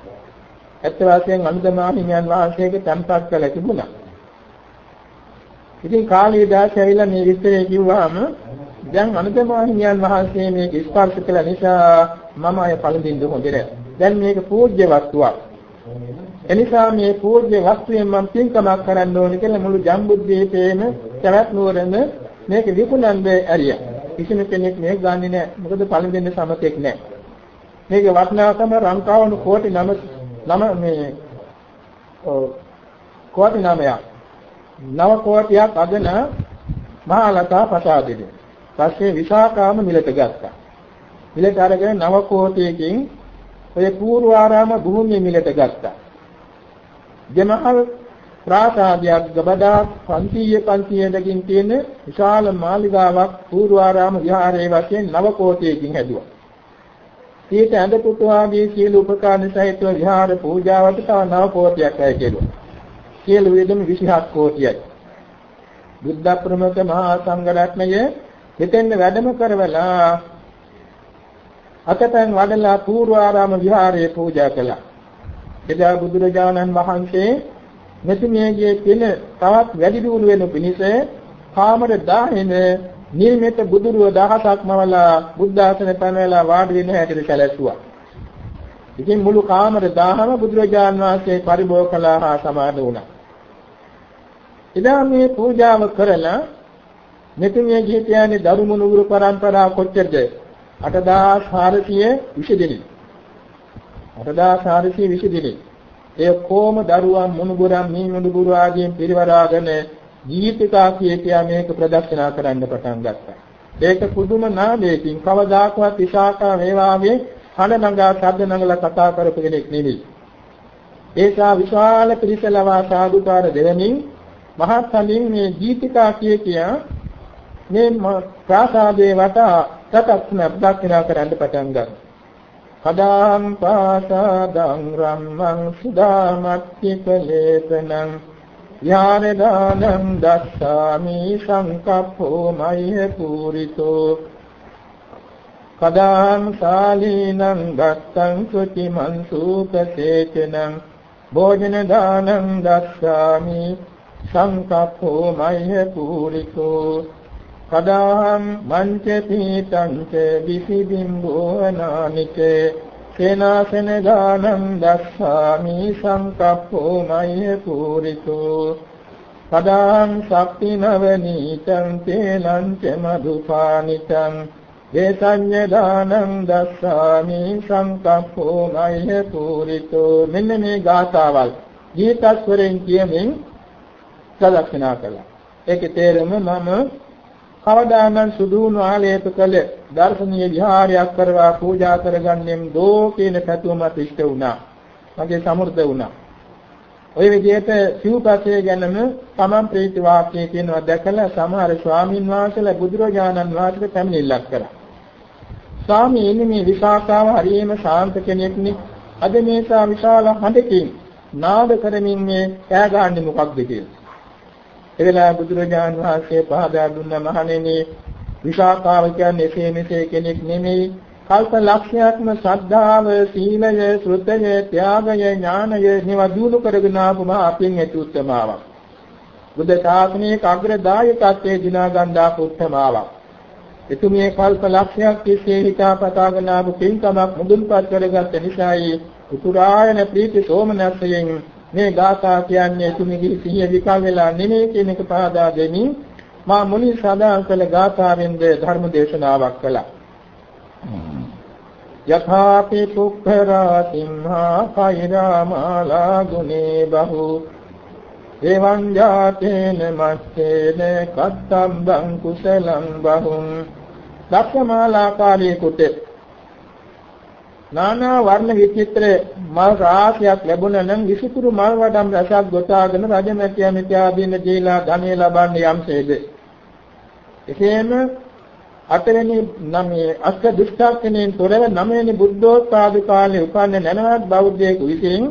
ඇත්ත වශයෙන් අනදමාහිමියන් වහන්සේක තන්පත් කළ තිබුණා. ඉතින් කාලී දාස ඇවිල්ලා මේ විස්තරය කිව්වහම දැන් අනදමාහිමියන් වහන්සේ මේක ස්පර්ශ කළ නිසා මම අය පළඳින්න හොඳ නැහැ. දැන් මේක පූජ්‍ය වස්තුවක්. එනිසා මේ පූජ්‍ය වස්තුවෙන් මම පින්කමක් කරන්න ඕනේ කියලා මුළු ජම්බුද්දීපේම සවැත් නුවරම මේක විකුණන්න ඇරියා. කිසිම කෙනෙක් මේක ගන්නෙ නැහැ. මොකද පළඳින්න සමතෙක් නැහැ. මේක වටිනාකම රංකාවණු කෝටි නම නම මේ කෝටි නමයක්. නව කෝටියක් අදන මහලතා ප්‍රසාදෙදී. පස්සේ විසාකාම මිලට ගත්තා. මිලට අරගෙන නව කෝටියකින් ඔය පූර්වාරාම භූමිය මිලට ගත්තා. ජමහල් ප්‍රාසාදයක් ගබඩා 500 500කින් තියෙන විශාල මාලිගාවක් පූර්වාරාම විහාරයේ වශයෙන් නව කෝටියකින් හැදුවා. ඊට ඇඳ පුතු ආදී සීල උපකාරණ සහිතව විහාර පූජාවට තව නව කෝටියක් ඇය කෙරුවා. සියලු වේදම 27 කෝටියයි. බුද්ධ ප්‍රමුඛ මහා සංඝ රත්නය හිතෙන් වැඩම කරවලා අතපැන් වඩලා පූර්වාරාම විහාරයේ පූජා කළා. එදා බුදුරජාණන් වහන්සේ මෙතුමියගේ පින තවත් වැඩි දියුණු වෙනු පිණිස කාමර 10ෙන නිර්මිත බුදුරුව දහසක්ම වලා බුද්ධ ආසන පැනවලා වාඩි වෙන හැටියට සැලැස්සුවා. ඉතින් මුළු කාමර 10ම බුදුරජාණන් වහන්සේ පරිභෝග කළා හා සමාන වුණා. එදා මේ පූජාව කරලා මෙතුමිය ගිහින් දරු මුණුගුරු පරම්පරාව කොච්චරද 8420 දෙනෙක්. 8420 දෙනෙක්. ඒ කොම දරුවන් මුණුබුරන් මේ මුණුබුරු ආදීන් පිරිවරාගෙන ජීවිතකා කිය මේක ප්‍රදර්ශනා කරන්න පටන් ගත්තා. ඒක පුදුම නාමයකින් කවදාකවත් විසාකා මේ වාගේ හඬ නගා ශබ්ද නගලා කතා කරපු කෙනෙක් නෙවෙයි. ඒසා විශාල පිරිසලවා සාදුකාර දෙවමින් මහත් සමින් මේ ජීවිතකා කිය කියා මේ ප්‍රාසාදේ වටා සතක්න දක්ිනා කරන්න පටන් ගත්තා. කදාම් පාසාදං රම්මං සුදාමත්තිකලේපනං යානදානං දස්සාමි සංකප්පෝ මය්‍ය පූරිතෝ කදාම් සාලීනං ගත්තං සුචි මන්සූපසේචනං භෝජන දානං දස්සාමි සංකප්පෝ මය්‍ය පූරිතෝ කදාහම් මංච පීතං ච විසිබිම්බෝනානිච සේනාසන දානං දස්සාමි සංකප්පෝ මය්‍ය පූරිතෝ කදාහම් ශක්ති නවනීතං තේනං ච මధుපානිතං වේතඤ්ඤ දානං දස්සාමි සංකප්පෝ මය්‍ය පූරිතෝ මෙන්න මේ ගාථාවල් ගීතස්වරෙන් කියමින් සලක්ෂණා කළා. ඒකේ තේරුම මම කවදානම් සුදුණු ආලේප කළ දර්ශනීය විහාරයක් කරවා පූජා කරගන්නෙම් දෝ කියන පැතුමත් ඉෂ්ට වුණා. මගේ සමෘද්ධ වුණා. ওই විදිහට සිව්පස්සේ ගැනම තමන් ප්‍රීති වාක්‍යය කියනවා දැකලා සමහර ස්වාමින් වහන්සේලා බුදුරජාණන් වහන්සේට පැමිණිල්ලක් කරා. ස්වාමීනි මේ විසාකාව හරියම ශාන්ත කෙනෙක්නි. අද මේසා විශාල හඬකින් නාද කරමින් මේ කෑ ගහන්නේ මොකක්ද කියලා. එදලා බුදුරජාණන් වහන්සේ පහදා දුන්න මහණෙනි විසාකාව කියන්නේ එසේ මෙසේ කෙනෙක් නෙමෙයි. කල්ප ලක්ෂයක්ම ශ්‍රද්ධාව සීලය ශ්‍රද්ධය ත්‍යාගය ඥානය මේවා දිනු කරගෙන ආපු මහා අපින් ඇති උත්තමාවක්. බුද්ධ ශාසනයේ අග්‍රදායකත්වයේ දිනා ගන්නා උත්තමාවක්. එතුමිය කල්ප ලක්ෂයක් තිස්සේ හිතා පතාගෙන ආපු පින්කමක් මුදුන්පත් කරගත්ත නිසායි උතුරායන ප්‍රීති සෝමනස්සයෙන් මේ ගාථා කියන්නේ තුමිගේ සිහිය විකල් වෙලා නෙමෙයි කියන එක පහදා දෙමින් මා මුලින් සඳහන් කළ ගාථාවෙන්ද ධර්ම දේශනාවක් කළා. යථාපි පුක්ඛරා සිම්හා කෛරාමාලා ගුනේ බහු එවං ජාතේන මස්සේන කත්තම්බං කුසලං බහුං දක්ෂමාලාකාරී කුතේ නානා වර්ණ විචිත්‍ර මල් රාශියක් ලැබුණ නම් විසිතුරු මල් වඩම් රසක් ගොතාගෙන රජමැතියා මිත්‍යාදීන දීලා ධනෙ ලබන්නේ යම්සේද එසේම අටවෙනි නමේ අෂ්ට දුෂ්ටාක්ෂණයෙන් තොරව නවවෙනි බුද්ධෝත්පාද කාලේ උපන්න නැනවත් බෞද්ධයෙකු විසින්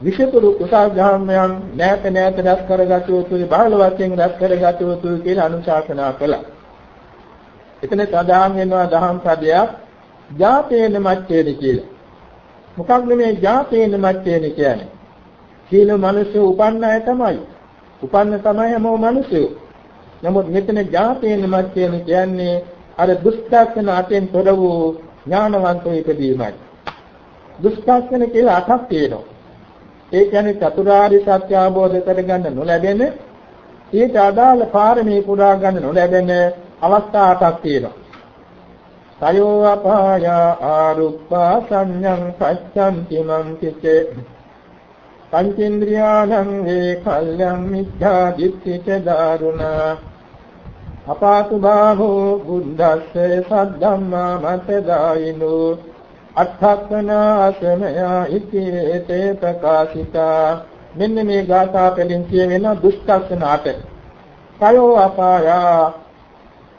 විශේෂතුරු කුසල් ධර්මයන් නැත නැත රැස් කරගත යුතුයි බහල වශයෙන් රැස් කරගත යුතුයි කියලා අනුශාසනා කළා. එතන සදාන් වෙනවා දහම් පදයක් ජාතේන මච්ඡේද කියලා. මොකක්ද මේ ජාතේන මච්ඡේද කියන්නේ? සීල මිනිස්සු උපන්න අය තමයි. උපන්න තමයි හැමෝම මිනිස්සු. නමුත් මෙතන ජාතේන මච්ඡේද කියන්නේ අර දුෂ්ටක්ෂණ අතෙන් තොර වූ ඥානවන්තෝ ඉදීමයි. දුෂ්ටක්ෂණ කියලා අටක් තියෙනවා. ඒ කියන්නේ චතුරාර්ය සත්‍ය අවබෝධ කරගන්න නොලැබෙන ඊට අදාළ පාරමී පුරා ගන්න නොලැබෙන අවස්ථා අටක් තියෙනවා. සයෝ අපාය ආරුප්පා සංඤං පච්ඡන්ති මං කිචේ පංචේන්ද්‍රියාණං වේ කල්යං මිච්ඡා දිට්ඨිච දාරුණා අපාසු බාහෝ බුද්දස්සේ සද්ධම්මා මත දායිනෝ අට්ඨක්ඛනාසමයා ඉතිරේතේ ප්‍රකාශිතා. මෙන්න මේ ගාථා පෙළින් කියවෙන දුෂ්කර්ෂණ අට කයෝ අපාය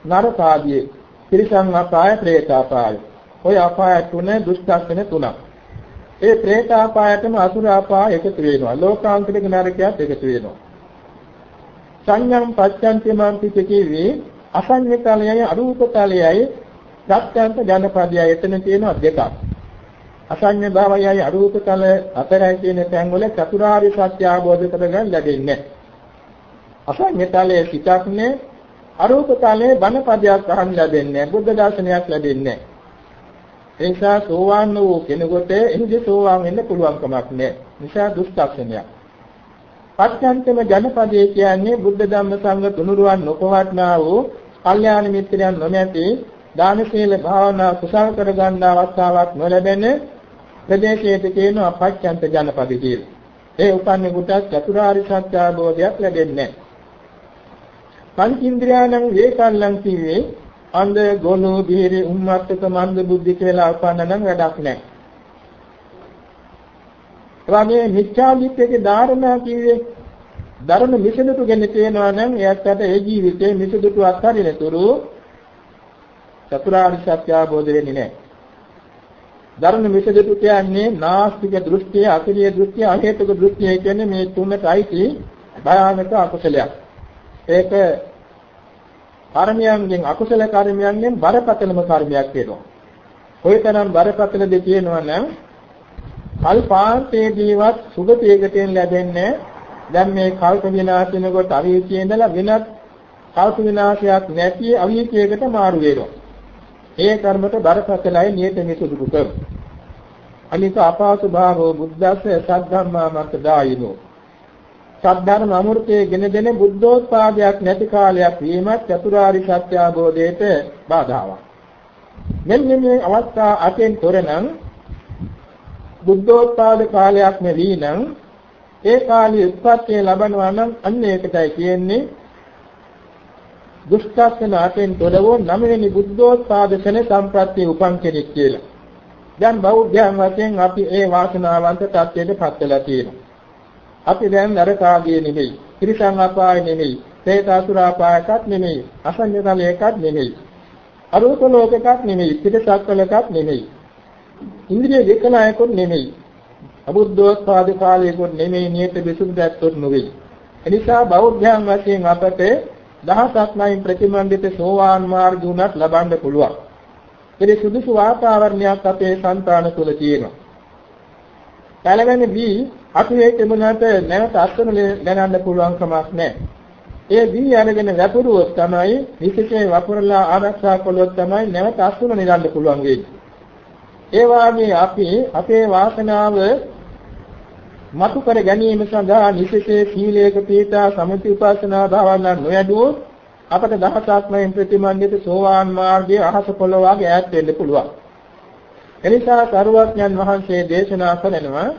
නරකාදී තිරිසන් අපාය, പ്രേත අපාය. ওই අපාය තුන දුෂ්කර්ෂණ තුනක්. ඒ പ്രേත අපායටම අසුර අපාය එකතු වෙනවා. ලෝකාන්තරික නරකයක් එකතු වෙනවා. සංඥම් පච්ඡන්තිමන් පිටකේවේ අසඤ්ඤතලයයි අරූපතලයයි සත්‍යන්ත ජනපදය එතන තියෙනවා දෙකක්. අසඤ්ඤ භාවයයි අරූපතල අතරයි කියන තැන්වල චතුරාර්ය සත්‍ය අවබෝධ කරගන්න ලැබෙන්නේ. අසඤ්ඤතලයේ සිතක් නේ අරූප තලයේ බණ පදයක් අහන්න ලැබෙන්නේ බුද්ධ දර්ශනයක් ලැබෙන්නේ. ඒ නිසා සෝවාන් වූ කෙනෙකුට එහිදී සෝවාන් වෙන්න පුළුවන් කමක් නැහැ. නිසා දුෂ්ටක්ෂණයක්. පච්චන්තම ජනපදයේ කියන්නේ බුද්ධ ධම්ම සංඝ තුනුරුවන් නොපවත්නා වූ කල්යාණ මිත්‍රයන් නොමැති දාන සීල භාවනා කුසල් කරගන්න අවස්ථාවක් නොලැබෙන ප්‍රදේශයට කියනවා පච්චන්ත ජනපද කියලා. ඒ උපන්නේ කොට චතුරාර්ය සත්‍ය අවබෝධයක් ලැබෙන්නේ පංචින්ද්‍රයන්න් වේකල්ලන් කිව්වේ අන්ධ ගොනු බීරි උම්මත්තක මන්ද බුද්ධි කියලා උපන්න නම් වැඩක් නැහැ. එවාගේ මිච්ඡාදිත්‍යයේ ධාරණා කිව්වේ ධර්ම මිසදුතු ගැන කියනවා නම් එයාට ඒ ජීවිතේ මිසදුතු අත්හරින තුරු චතුරාර්ය සත්‍ය අවබෝධ වෙන්නේ නැහැ. ධර්ම මිසදතු කියන්නේ නාස්තික දෘෂ්ටිය, අකිරිය දෘෂ්ටිය, අහේතුක දෘෂ්ටිය කියන්නේ මේ තුනට අයිති භයානක අකුසලයක්. ඒක කර්මයන්ගෙන් අකුසල කර්මයන්ගෙන් බරපතලම කර්මයක් වෙනවා. කොයිතරම් බරපතලද කියනවා නම් කල්පාන්තයේදීවත් සුගතියකට ලැබෙන්නේ දැන් මේ කල්ප විනාශිනකොට අවීචයේ ඉඳලා වෙනත් කල්ප විනාශයක් නැති අවීචයකට මාරු වෙනවා. ඒ කර්මත බරපතලයි නියත මිසුදුක කර. අනික අපාසු භාවෝ බුද්දස්ස සද්ධම්මා මත දායිනෝ. සද්ධර්ම අමෘතයේ ගෙන දෙන බුද්ධෝත්පාදයක් නැති කාලයක් වීමත් චතුරාරි සත්‍ය අවබෝධයට බාධාවක්. මෙන්න මේ අවස්ථා අතෙන් තොරනම් බුද්ධෝත්පාද කාලයක් නෙවී නම් ඒ කාලයේ උත්පත්තිය ලබනවා නම් අන්න ඒකටයි කියන්නේ දුෂ්ටස්සන අතෙන් තොරවෝ නවවෙනි බුද්ධෝත්පාද සෙන සම්ප්‍රත්‍ය උපන් කෙනෙක් කියලා. දැන් බෞද්ධයන් වශයෙන් අපි ඒ වාසනාවන්ත තත්ත්වයට පත් වෙලා තියෙනවා. අපි දැන් නරකාගියේ නෙමෙයි, ත්‍රිසං අපාය නෙමෙයි, හේත අසුරාපායකත් නෙමෙයි, අසඤ්ඤතලයකත් නෙමෙයි. අරූප ලෝකකත් නෙමෙයි, පිටසක්වලකත් නෙමෙයි. ඉන්ද්‍රිය වේකනායකොත් නෙමෙයි. අබුද්ධෝත්පාද කාලයකොත් නෙමෙයි, නියත විසුද්ධත්වොත් නෙමෙයි. එනිසා බෞද්ධයන් වශයෙන් අපට දහසක් නයින් ප්‍රතිමන්දිත සෝවාන් මාර්ග උනත් ලබන්න පුළුවන්. ඒ සුදුසු වාතාවරණයක් අපේ సంతාන තුළ තියෙනවා. පළවෙනි බී අපි ඒ තිබුණාට නැවත අත්වන දැනන්න පුළුවන් කමක් නැහැ. ඒ බී අරගෙන වැපුරුවොත් තමයි විශේෂයෙන් වපුරලා ආරක්ෂා කළොත් තමයි නැවත අත්වන නිරන්න පුළුවන් වෙන්නේ. ඒ වාගේ අපි අපේ වාසනාව මතු කර ගැනීම සඳහා නිසිතේ සීලයක පීඨා සමති උපාසනා භාවනා නොයදුවොත් අපට දහසක්මෙන් ප්‍රතිමන්විත සෝවාන් මාර්ගයේ අහස පොළොවාගේ ඈත් වෙන්න පුළුවන්. එනිසා සරුවඥන් වහන්සේ දේශනා කරනවා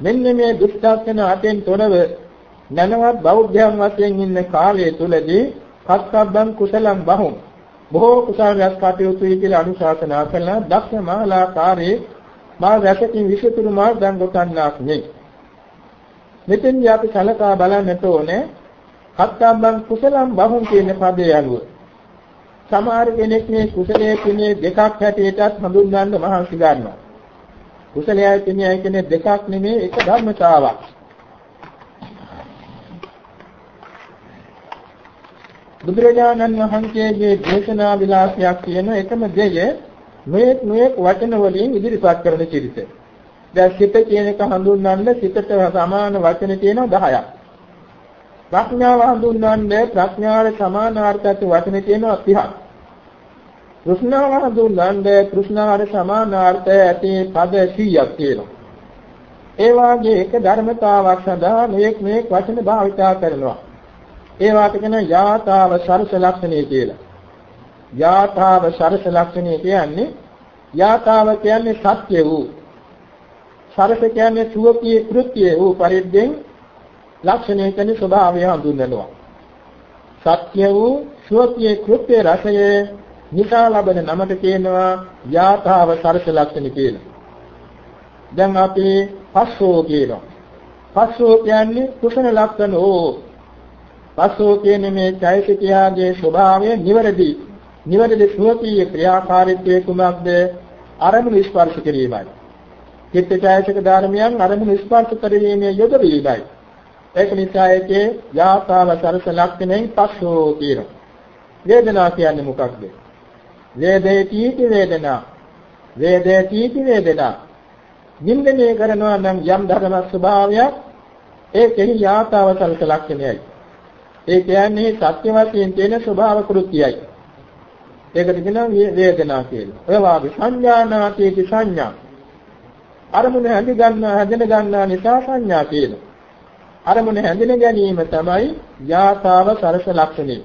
මෙන්න මේ දුක්ඛාසන අතෙන් තොරව නැනවත් බෞද්ධයන් වශයෙන් ඉන්න කාලය තුලදී කස්සබ්බං කුසලං බහුම් බොහෝ කුසල රැස් කටයුතුයි කියලා අනුශාසනා කළා දක්ෂ මහලාකාරයේ මා රැකකින් විසුතුරු මා දන් ගොතන්නාක් නේ මෙතෙන්දී අපි සලකා බලන්නට ඕනේ කත්තම්බං කුසලම් බහුම් කියන පදේ අනුව. සමහර කෙනෙක් මේ කුසලයේ පිනේ දෙකක් හැටියටත් හඳුන්වන්න මහන්සි ගන්නවා. කුසලයේ පිනේ කියන්නේ දෙකක් නෙමෙයි එක ධර්මතාවක්. බුදුරජාණන් වහන්සේගේ දේශනා විලාසයක් කියන එකම දෙය නොයෙක් නොයෙක් වචන වලින් ඉදිරිපත් කරන චරිත. දැන් සිත කියන එක හඳුන්වන්න සිතට සමාන වචන තියෙනවා 10ක්. ප්‍රඥාව හඳුන්වන්නේ ප්‍රඥාවට සමානාර්ථක වචන තියෙනවා 30ක්. කෘෂ්ණාව හඳුන්වන්නේ කෘෂ්ණාවට සමානාර්ථය ඇති පද 100ක් තියෙනවා. ඒ වාගේ එක ධර්මතාවක් සඳහා මේක මේක වචන භාවිතා කරනවා. ඒ වාට කියන යාතාව සරස ලක්ෂණය කියලා. යාතාව සරස ලක්ෂණය කියන්නේ යාතාව කියන්නේ සත්‍ය වූ සරස කියන්නේ සුවකී කෘත්‍ය වූ පරිද්දෙන් ලක්ෂණය කියන්නේ ස්වභාවය හඳුන්වනවා. සත්‍ය වූ සුවකී කෘත්‍ය රසය නිසා ලබන නමට කියනවා යාතාව සරස ලක්ෂණ කියලා. දැන් අපි පස්සෝ කියනවා. පස්සෝ කියන්නේ කුසල ලක්ෂණ ඕ පස්සෝ කියන්නේ මේ චෛතසිකයාගේ ස්වභාවය නිවැරදි. නිවැරදි සුවකීය ක්‍රියාකාරීත්වයේ කුමක්ද? අරමුණු ස්පර්ශ කිරීමයි. චිත්ත චෛතසික ධර්මයන් අරමුණු ස්පර්ශ කිරීමේ යොදවීමයි. ඒක නිසා ඒකේ යාතාව සරස ලක්ෂණයෙන් පස්සෝ කියනවා. වේදනා කියන්නේ මොකක්ද? වේදේති වේදනා. වේදේති වේදනා. නින්දනය කරනවා නම් යම් ධර්ම ස්වභාවයක් ඒකෙහි යාතාව සරස ලක්ෂණයයි. ඒ කියන්නේ සත්‍ය වශයෙන් තියෙන ස්වභාව කෘත්‍යයයි. ඒකට කියනවා වේදනා කියලා. ඔය වාගේ සංඥානාතීති සංඥා. අරමුණ හැඳ ගන්නා හැඳින ගන්නා නිසා සංඥා කියනවා. අරමුණ හැඳින ගැනීම තමයි යාතාව සරස ලක්ෂණය.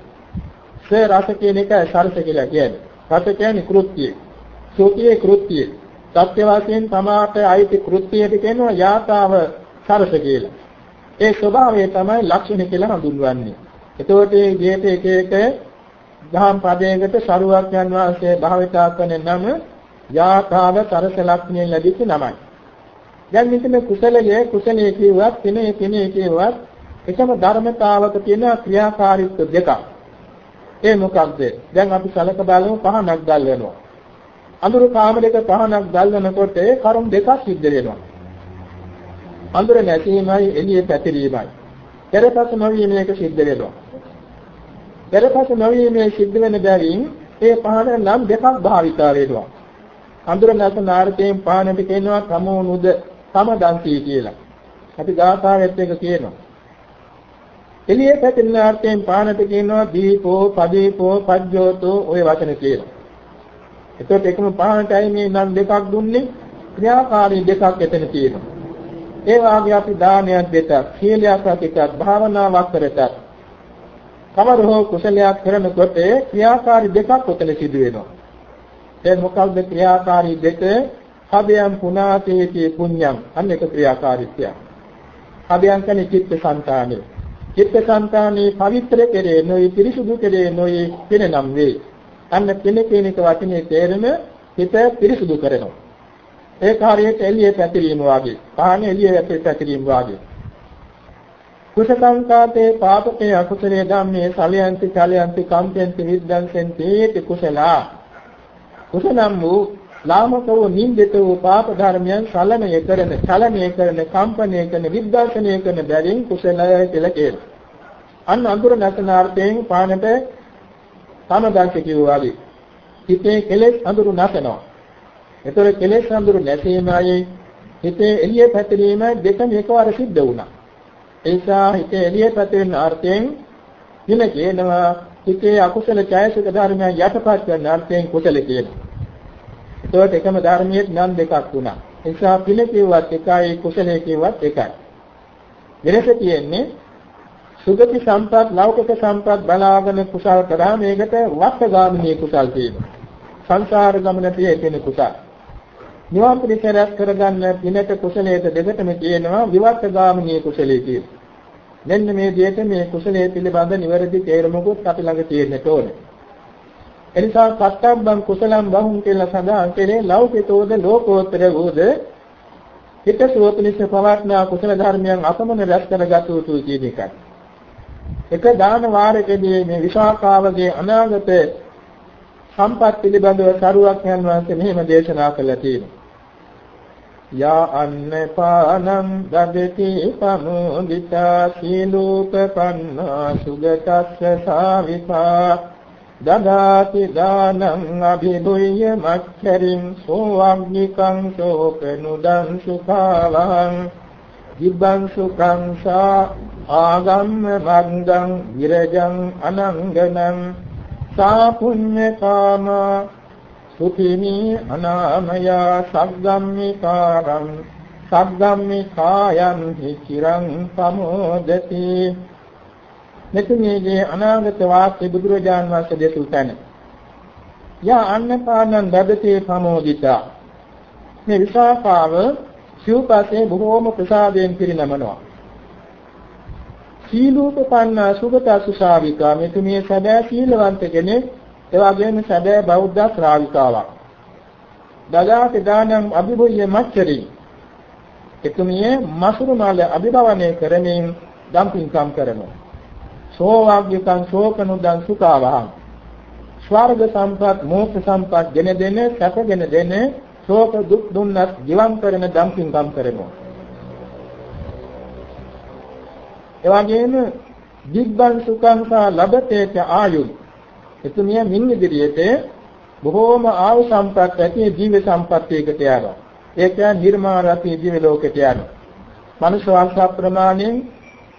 සේ රස කියන එක සරස කියලා කියන්නේ. රස කියන්නේ කෘත්‍යය. සෝතියේ කෘත්‍යය. සත්‍ය වශයෙන් තමාට අයිති කෘත්‍යයට කියනවා යාතාව සරස කියලා. ඒ ස්වභාවය තමයි ලක්ෂණ කියලා හඳුන්වන්නේ. එතකොට මේ විදිහට එක එක දහම් පදයකට සරුවක්යන් වහන්සේ භාවිතා කරන නම යාථාව තරස ලක්ෂණයෙන් ලැබිච්ච නමයි. දැන් මෙතන කුසලයේ කුසලයේ කියුවත් පිනේ පිනේ කියුවත් එකම ධර්මතාවක තියෙන ක්‍රියාකාරීත්ව දෙකක්. ඒ මොකක්ද? දැන් අපි සලක බලමු පහනක් දැල්වෙනවා. අඳුරු කාමරයක පහනක් දැල්වෙනකොට කරුණු දෙකක් සිද්ධ වෙනවා. අඳුර නැතිවීමයි එළියේ පැතිරීමයි. පෙරපස නොවීම එක සිද්ධ වෙනවා. පෙරපස නොවීමේ සිද්ධ වෙන බැවින් ඒ පහන නම් දෙකක් භාවිතා වෙනවා. අඳුර නැත නාර්ථයෙන් පහනට කියනවා තමෝනුද සමදන්ති කියලා. අපි ගාථාවෙත් එක කියනවා. එළියේ පැතිරෙන අර්ථයෙන් පහනට කියනවා දීපෝ පදීපෝ පජ්ජෝතෝ ඔය වචන කියනවා. එතකොට එකම පහනටයි මේ නම් දෙකක් දුන්නේ ක්‍රියාකාරී දෙකක් එතන තියෙනවා. ඒ වාගේ අපි දානයක් දෙතත්, සීලයක් රැකෙතත්, භාවනාවක් කරතත් කවර හෝ කුසලයක් කරනකොට ක්‍රියාකාරී දෙකක් උතන සිදු වෙනවා. ඒ මොකක්ද ක්‍රියාකාරී දෙක? හබයන් පුනාතේති පුඤ්ඤං අන්න එක ක්‍රියාකාරීත්වයක්. හබයන් කියන්නේ චිත්ත සංතානෙ. චිත්ත සංතානෙ පවිත්‍ර කෙරේ නොයි පිරිසුදු කෙරේ නොයි පින නම් වේ. අන්න පින කියන එක වචනේ තේරෙන හිත පිරිසුදු කරනවා. ඒ කාර්යයට එළියේ පැතිරීම වාගේ, පහන එළියේ පැතිරීම වාගේ. කුසලංකාතේ පාපකේ අකුසලයේ ධම්මේ සලයන්ති චලයන්ති කම්පයන්ති විද්දංසෙන්ති තේති කුසලා කුසලම් වූ ලාමක වූ නින්දිත වූ පාප ධර්මයන් සලනය කරන චලනය කරන කම්පනය කරන විද්දර්ශනය කරන බැවින් කුසලය කියලා කියනවා. අන්න අඳුර නැතනාර්ථයෙන් පානට සමදන්ත කිව්වා වගේ. හිතේ කෙලෙස් අඳුරු නැතනවා. ඒතර කෙලෙස් අඳුරු නැසීමයි හිතේ එළිය පැතිරීම දෙකම එකවර සිද්ධ වුණා. ඒ නිසා හිතේ එළිය පැතිරෙන අර්ථයෙන් දින කියනවා හිතේ අකුසල ඡායසික ධර්මයන් යටපත් කරන අර්ථයෙන් කුසල කියනවා. ඒකට එකම ධර්මයේ නම් දෙකක් වුණා. ඒ නිසා පින කිව්වත් එකයි කුසලයේ කිව්වත් එකයි. වෙනස තියෙන්නේ සුගති සම්පත් ලෞකික සම්පත් බලාගෙන කුසල් කරා මේකට වස්සගාමිනී කුසල් කියනවා. සංසාර ගමන තියෙන කුසල්. නිවන් පිළිසරයක් කරගන්න පිනට කුසලයට දෙකටම කියනවා විවත්තගාමිනී කුසලයේ කියන. මෙන්න මේ විදිහට මේ කුසලයේ පිළිබඳ නිවැරදි තේරුමකුත් අපි ළඟ තියෙන්නට ඕනේ. එනිසා සත්තම්බං කුසලං බහුම් කියලා සඳහන් කෙරේ ලෞකිකෝද ලෝකෝත්තර වූද හිත සුවපිනිස පවත්නා කුසල ධර්මයන් අපමණ රැස් කරගත යුතු කියන එකයි. එක දාන වාරකදී මේ විශාකාවගේ අනාගත සම්පත් පිළිබඳව සරුවක් යන වාසේ මෙහෙම දේශනා කළා තියෙනවා. යා අන්නපානං දදති පමුදිතා සීලූපපන්නා සුගතස්ස සාවිපා දදාති දානං අභිභුය්‍ය මච්චරින් සෝවග්නිකං සෝපනුදං සුඛාවං දිබ්බං සුඛං සා ආගම්ම මග්ගං විරජං අනංගනං සා පුඤ්ඤ කාමා සුඛිනී අනාමයා සග්ගම්මිකාරං සග්ගම්මිකායන් හිචිරං සමෝදති මෙතුමියගේ අනාගත වාක්‍ය බුදුරජාන් වහන්සේ දෙසු තැන යා අන්නපානං දදතේ සමෝදිතා මේ විසාකාව සිව්පසේ බොහෝම ප්‍රසාදයෙන් පිරිනමනවා සීලූපපන්න සුගත සුසාවිකා මෙතුමිය සදා සීලවන්ත කෙනෙක් ඒ වගේම සැබෑ බෞද්ධ ශ්‍රාවිකාවක්. දදාති දානං අභිභුය මච්චරි. එතුමිය මසුරු මාල අභිභවනය කරමින් දම්පින්කම් කරනවා. සෝවාග්යකං ශෝකනුදං සුඛාවහං. ස්වර්ග සම්පත් මෝක්ෂ සම්පත් ගෙන දෙන සැපගෙන දෙන ශෝක දුක් දුන්නත් ජීවම් කරන දම්පින්කම් කරනවා. එවැගේම දිග්බන් සුඛං සා ලබතේච ආයුත් එතුමිය මින් ඉදිරියට බොහෝම ආයු සම්පත් ඇති ජීව සම්පත්තියකට යනවා. ඒ කියන්නේ නිර්මාණරති ජීව ලෝකයට යනවා. මනුෂ්‍ය වංශ ප්‍රමාණයෙන්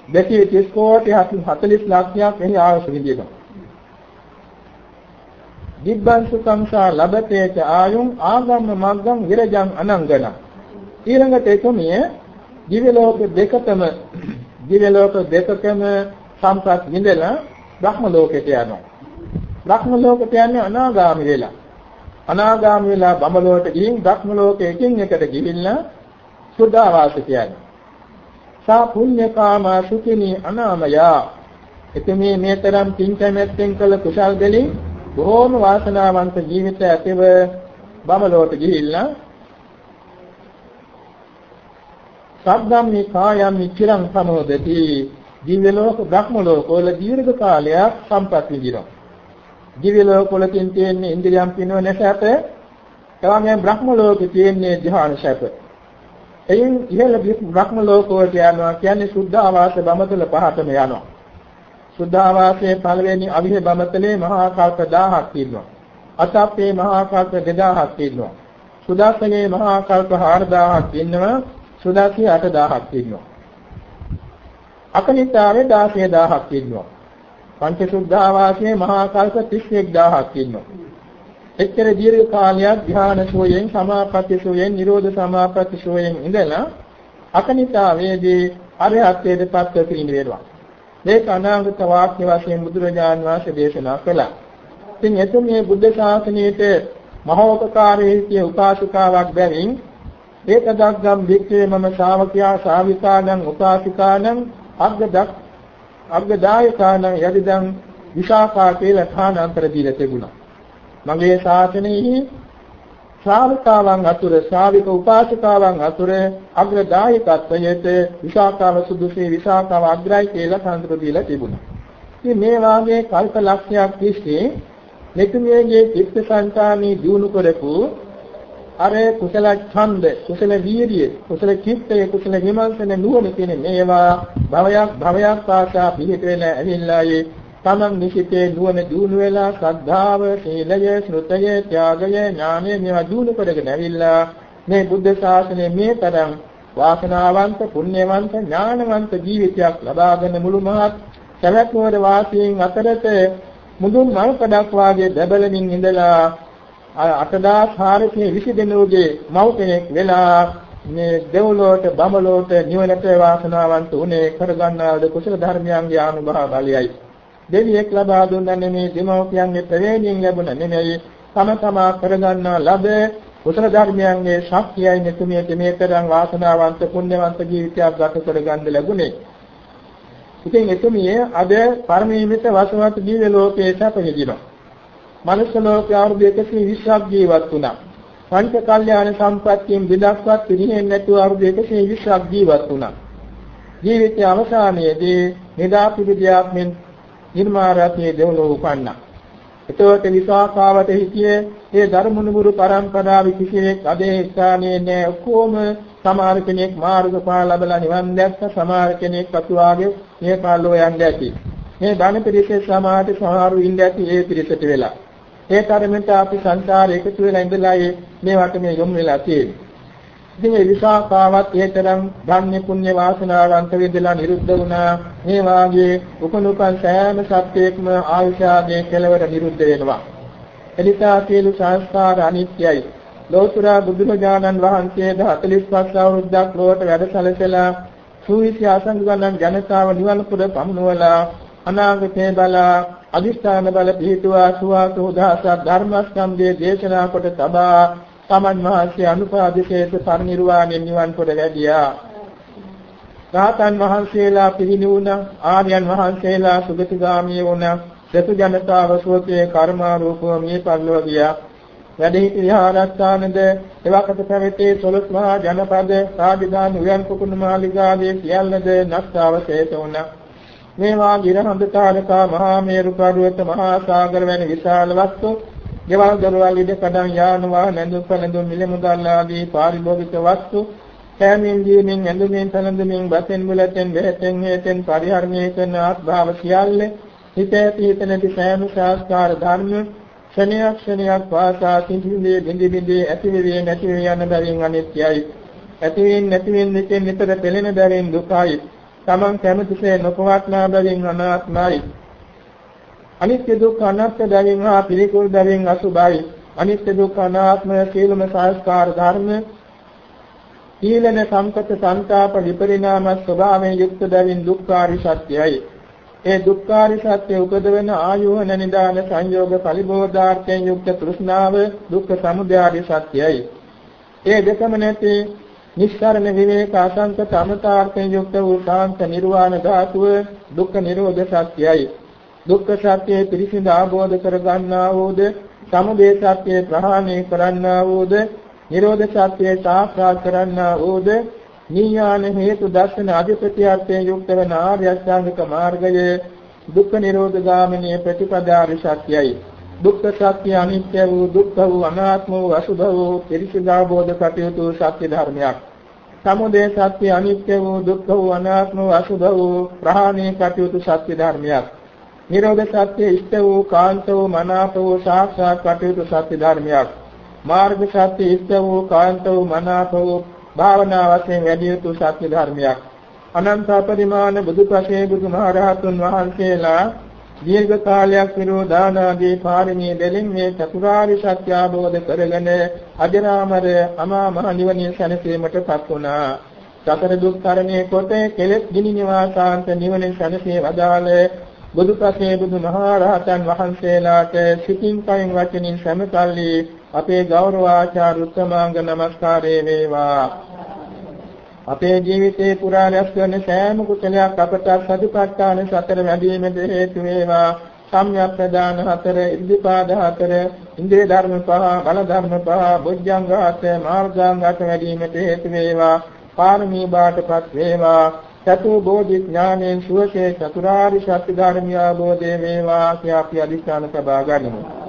230 කෝටි 40 ලක්ෂයක් එහි ආයුෂ විඳිනවා. දිබ්බං සුඛංසා ලබතේච ආයුං ආගම්ම මග්ගං විරජං අනංගන ඊළඟට එතුමිය දිව්‍ය ලෝක දෙකතම දිව්‍ය ලෝක දෙකකම සම්පත් විඳලා බ්‍රහ්ම ලෝකයට යනවා බ්‍රහ්ම ලෝකයට යන්නේ අනාගාමි වෙලා. අනාගාමි වෙලා බඹලෝට ගිහින් බ්‍රහ්ම ලෝකයෙන් එකට ගිහිල්ලා සුද්ධාවාස කියන්නේ. සා පුඤ්ඤකාම සුඛිනී අනාමයා. එතෙමේ මේතරම් පින්කමැත්තෙන් කළ කුසල් දෙලින් බොහෝම වාසනාවන්ත ජීවිත ඇතිව බඹලෝට ගිහිල්ලා සබ්ධම්මේ කායම් චිරං සමෝදති. දිව්‍ය ලෝක බ්‍රහ්ම ලෝක වල දීර්ඝ කාලයක් සම්පත් විඳිනවා. දිව්‍ය ලෝකවල තියෙන ඉන්ද්‍රියම් පිනවන සැප එවැගේම බ්‍රහ්ම ලෝකේ තියෙන ධ්‍යාන සැප. එයින් ඉහළ බ්‍රහ්ම ලෝකවලට යනවා කියන්නේ සුද්ධ ආවාස බමතල පහතම යනවා. සුද්ධ ආවාසයේ පළවෙනි අවිහ බමතලේ මහා කල්ප 1000ක් තියෙනවා. අතප්පේ මහා කල්ප 2000ක් තියෙනවා. සුදාසනේ මහා කල්ප 4000ක් ඉන්නවා. සුදාසී 8000ක් ඉන්නවා අකනිතාවේ 16000ක් ඉන්නවා පංචසුද්ධාවාසයේ මහා කල්ප 31000ක් ඉන්නවා. එච්චර දීර්ඝ කාලයක් ධ්‍යාන සෝයෙන් සමාපatti සෝයෙන් නිරෝධ සමාපatti සෝයෙන් ඉඳලා අකනිතාවේදී අරහත්ත්වයට පත්ව කිරීම වෙනවා. මේක අනාගත වාක්‍ය වශයෙන් බුදුරජාන් වහන්සේ දේශනා කළා. ඉතින් එතුමිය බුද්ධ ශාසනයේට මහෝපකාරී උපාසිකාවක් බැවින් ඒකදග්ගම් වික්‍රේ මම ශාවකයා ශාවිකානම් උපාසිකානම් අග්ගදක් අග්ගදායකාන යදිදං විශාඛා කියලා ථානාන්තර දීලා තිබුණා. මගේ ශාසනයෙහි ශ්‍රාවකාවන් අතුර ශ්‍රාවික උපාසකාවන් අතුර අග්‍රදායකත්වයට විශාඛාව සුදුසේ විශාඛාව අග්‍රයි කියලා තනතුරු දීලා තිබුණා. ඉතින් මේ වාගේ කල්ප ලක්ෂයක් තිස්සේ මෙතුමියගේ චිත්ත සංකාමී දිනු කරපු අර කුසල ඡන්ද කුසල වීර්ය කුසල චිත්තය කුසල විමර්ශන නුවණ කියන මේවා භවයක් භවයක් පාසා පිළිට වෙන ඇවිල්ලායේ තමන් නිසිතේ නුවණ දිනු වෙලා ශ්‍රද්ධාව සීලය ශ්‍රුතය ත්‍යාගය ඥානය මේවා දිනු කරගෙන ඇවිල්ලා මේ බුද්ධ ශාසනය මේ තරම් වාසනාවන්ත පුණ්‍යවන්ත ඥානවන්ත ජීවිතයක් ලබාගෙන මුළු මහත් සවැත් නුවර වාසීන් අතරත මුදුන් මල්කඩක් වාගේ බබලමින් ඉඳලා 8420 දෙනෙකුගේ මව් කෙනෙක් වෙලා මේ දෙව්ලොවට බඹලොවට නිවනට වාසනාවන්ත උනේ කරගන්නාද කුසල ධර්මයන්ගේ අනුභව බලයයි. දෙවියෙක් ලබා දුන්නන්නේ මේ දෙමව්පියන්ගේ ප්‍රවේණියෙන් ලැබුණ නෙමෙයි තම තමා කරගන්නා ලද කුසල ධර්මයන්ගේ ශක්තියයි මෙතුමියට මේ තරම් වාසනාවන්ත පුණ්‍යවන්ත ජීවිතයක් ගත කරගන්න ලැබුණේ. ඉතින් එතුමිය අද පරමීමිත වසවත් දිව්‍ය ලෝකයේ සැප විඳිනවා. මනුෂ්‍ය ලෝකයේ අවුරුදු 120ක් ජීවත් වුණා. පංච කල්යාණ සම්පත්තියෙන් බිදක්වත් පිළිහෙන්නේ නැතුව අවුරුදු 120ක් ජීවත් වුණා. ජීවිතයේ අවසානයේදී නිදා පිළිදියක් මෙන් නිර්මාරාතේ දෙවලෝ උපන්නා. එතකොට විසාකාවට හිතියේ ඒ ධර්මනුමුරු පරම්පරාවේ කිසිවෙක් අදේ ස්ථානයේ නෑ ඔක්කොම සමහර කෙනෙක් මාර්ගඵල ලැබලා නිවන් දැක්ක සමහර කෙනෙක් අතුවාගේ මේ පාළුව යන්නේ ඇති. මේ ධන පිරිසේ සමාහට සමහරු ඉන්නේ ඇති ඒ පිරිසට වෙලා. ඒ තරමට අපි සංසාරේ එකතු වෙලා ඉඳලා මේවට මේ යොමු වෙලා තියෙන්නේ. ඉතින් ඒ විසාකාවත් ඒතරම් ධන්‍ය පුණ්‍ය වාසනාවන්ත වෙදලා නිරුද්ධ වුණා. මේ වාගේ උපනුපන් සෑම සත්‍යයක්ම ආයුෂාගේ කෙලවර නිරුද්ධ වෙනවා. එනිසා සියලු සංස්කාර අනිත්‍යයි. ලෝතර බුදුරජාණන් වහන්සේ 45 අවුරුද්දක් ලොවට වැඩසැලසලා සූවිසි ආසංග ගණන් ජනතාව නිවන පුර පමුණුවලා අනාගතේ බලා අදිෂ්ඨාන බල පිහිටුවා සුවාසෝ දහසක් ධර්මස්කන්ධයේ දේශනා කොට තබා තමන් වහන්සේ අනුපාදිතේත පරිනිර්වාණය නිවන් කොට වැඩියා. රාතන් වහන්සේලා පිරිණි වුණා, ආර්යයන් වහන්සේලා සුගතිගාමී වුණා. සතු ජනතාව සෝතේ කර්මාරූපව මේ පරිලෝක ගියා. වැඩිහිටි විහාරස්ථානද එවකට පැවතේ සොළොස් මහා ජනපද රාජධානි උයන් කුකුණු මාලිගාවේ සියල්ලද නෂ්ටාවශේෂ වුණා. මේවා ගිරහඳ තාරකා මහා මේරු පර්වත මහා සාගර වැනි විශාල වස්තු ගෙවල් දොරවල් ඉද කඩන් යාන වාහන ඇඳුම් පැළඳුම් මිල මුදල් ආදී පාරිභෝගික වස්තු කෑමෙන් ජීවමින් ඇඳුමින් පැළඳුමින් බතෙන් බුලතෙන් බෙහෙතෙන් හේතෙන් පරිහරණය කරන ආත්භාව සියල්ල හිතේ තීතනති සෑම සංස්කාර ධර්ම ක්ෂණයක් ක්ෂණයක් වාසා සිඳින්නේ බිඳි බිඳි ඇති වෙවේ නැති වේ යන බැවින් අනිත්‍යයි. ඇති වෙන්නේ නැති වෙන්නේ නිතර පෙළෙන බැවින් දුකයි. තමන් කැමතිසේ නොපවත්නා බැවින් අනාත්මයි. අනිත්‍ය දුක්ඛ අනාත්ම බැවින් හා පිළිකුල් බැවින් අසුභයි අනිත්‍ය දුක්ඛ අනාත්ම සියලුම සංස්කාර ධර්ම සීලන සංකත සංతాප විපරිණාම ස්වභාවයෙන් යුක්ත බැවින් දුක්ඛාරි සත්‍යයි ඒ දුක්ඛාරි සත්‍ය උපදවන ආයෝහන නිදාන සංයෝග පරිබෝධාර්ථයෙන් යුක්ත තෘෂ්ණාව දුක්ඛ සමුදයාරි සත්‍යයි ඒ දෙකම නැති නිස්සරණ විවේක අසංක තමතාර්ථයෙන් යුක්ත වූ සාන්ත නිර්වාණ ධාතුව දුක්ඛ නිරෝධ සත්‍යයි දුක්ඛ සත්‍යය පිරිසිදු ආબોධ කරගන්නා වූද සමුදය සත්‍යය ප්‍රහාණය කරන්නා වූද නිරෝධ සත්‍යය සාක්ෂාත් කරන්නා වූද නියාන හේතු දර්ශන අධිපත්‍යයෙන් යුක්ත වන ආර්ය අෂ්ටාංගික මාර්ගයේ දුක්ඛ නිරෝධ ගාමිනී ප්‍රතිපදාරි සත්‍යයි. දුක්ඛ සත්‍ය අනිත්‍ය වූ දුක්ඛ වූ අනාත්ම වූ අසුභ වූ පිරිසිදු ආબોධ කටයුතු සත්‍ය ධර්මයක්. සමුදය සත්‍ය අනිත්‍ය වූ දුක්ඛ වූ අනාත්ම වූ අසුභ වූ ප්‍රහාණය කටයුතු සත්‍ය ධර්මයක්. නිරෝධ සත්‍ය ඉෂ්ට වූ කාන්ත වූ මනාප වූ සාක්ෂාත් කටයුතු සත්‍ය ධර්මයක් මාර්ග සත්‍ය ඉෂ්ට වූ කාන්ත වූ මනාප වූ භාවනා වශයෙන් වැඩි යුතු සත්‍ය ධර්මයක් අනන්ත පරිමාණ බුදුපසේ බුදුමහරහතුන් වහන්සේලා දීර්ඝ කාලයක් විරෝධාන ආදී පාරමී දෙලින් මේ චතුරාර්ය සත්‍ය අවබෝධ කරගෙන අජරාමර අමා මහ නිවනින් සැනසීමටපත් වුණා. සතර දුක් තරණේ කොට කෙලෙස් ගිනි නිවාසාන්ත නිවනින් සැනසී වදාළේ බුදුපසේ බුදුමහරහතන් වහන්සේලාට සිතින් කයින් වචනින් සමකල්ලි අපේ ගෞරවාචාර උත්තමාංග නමස්කාරය වේවා. අපේ ජීවිතේ පුරා රැස් කරන සෑම කුසලයක් අපට සතිපට්ඨාන සතර වැඩිමේද හේතු වේවා. සම්‍යක් ප්‍රදාන හතර ඉද්ධිපාද හතර ඉන්ද්‍රිය ධර්ම පහ බල ධර්ම පහ බොජ්ජංග හත මාර්ගාංග හත වැඩිමේද හේතු වේවා. පාරමී බාටපත් වේවා. චතු බෝධි ඥානයෙන් සුවසේ චතුරාර්ය සත්‍ය ධර්මිය අවබෝධය වේවා කියා අපි අදිස්ථාන සබා ගනිමු.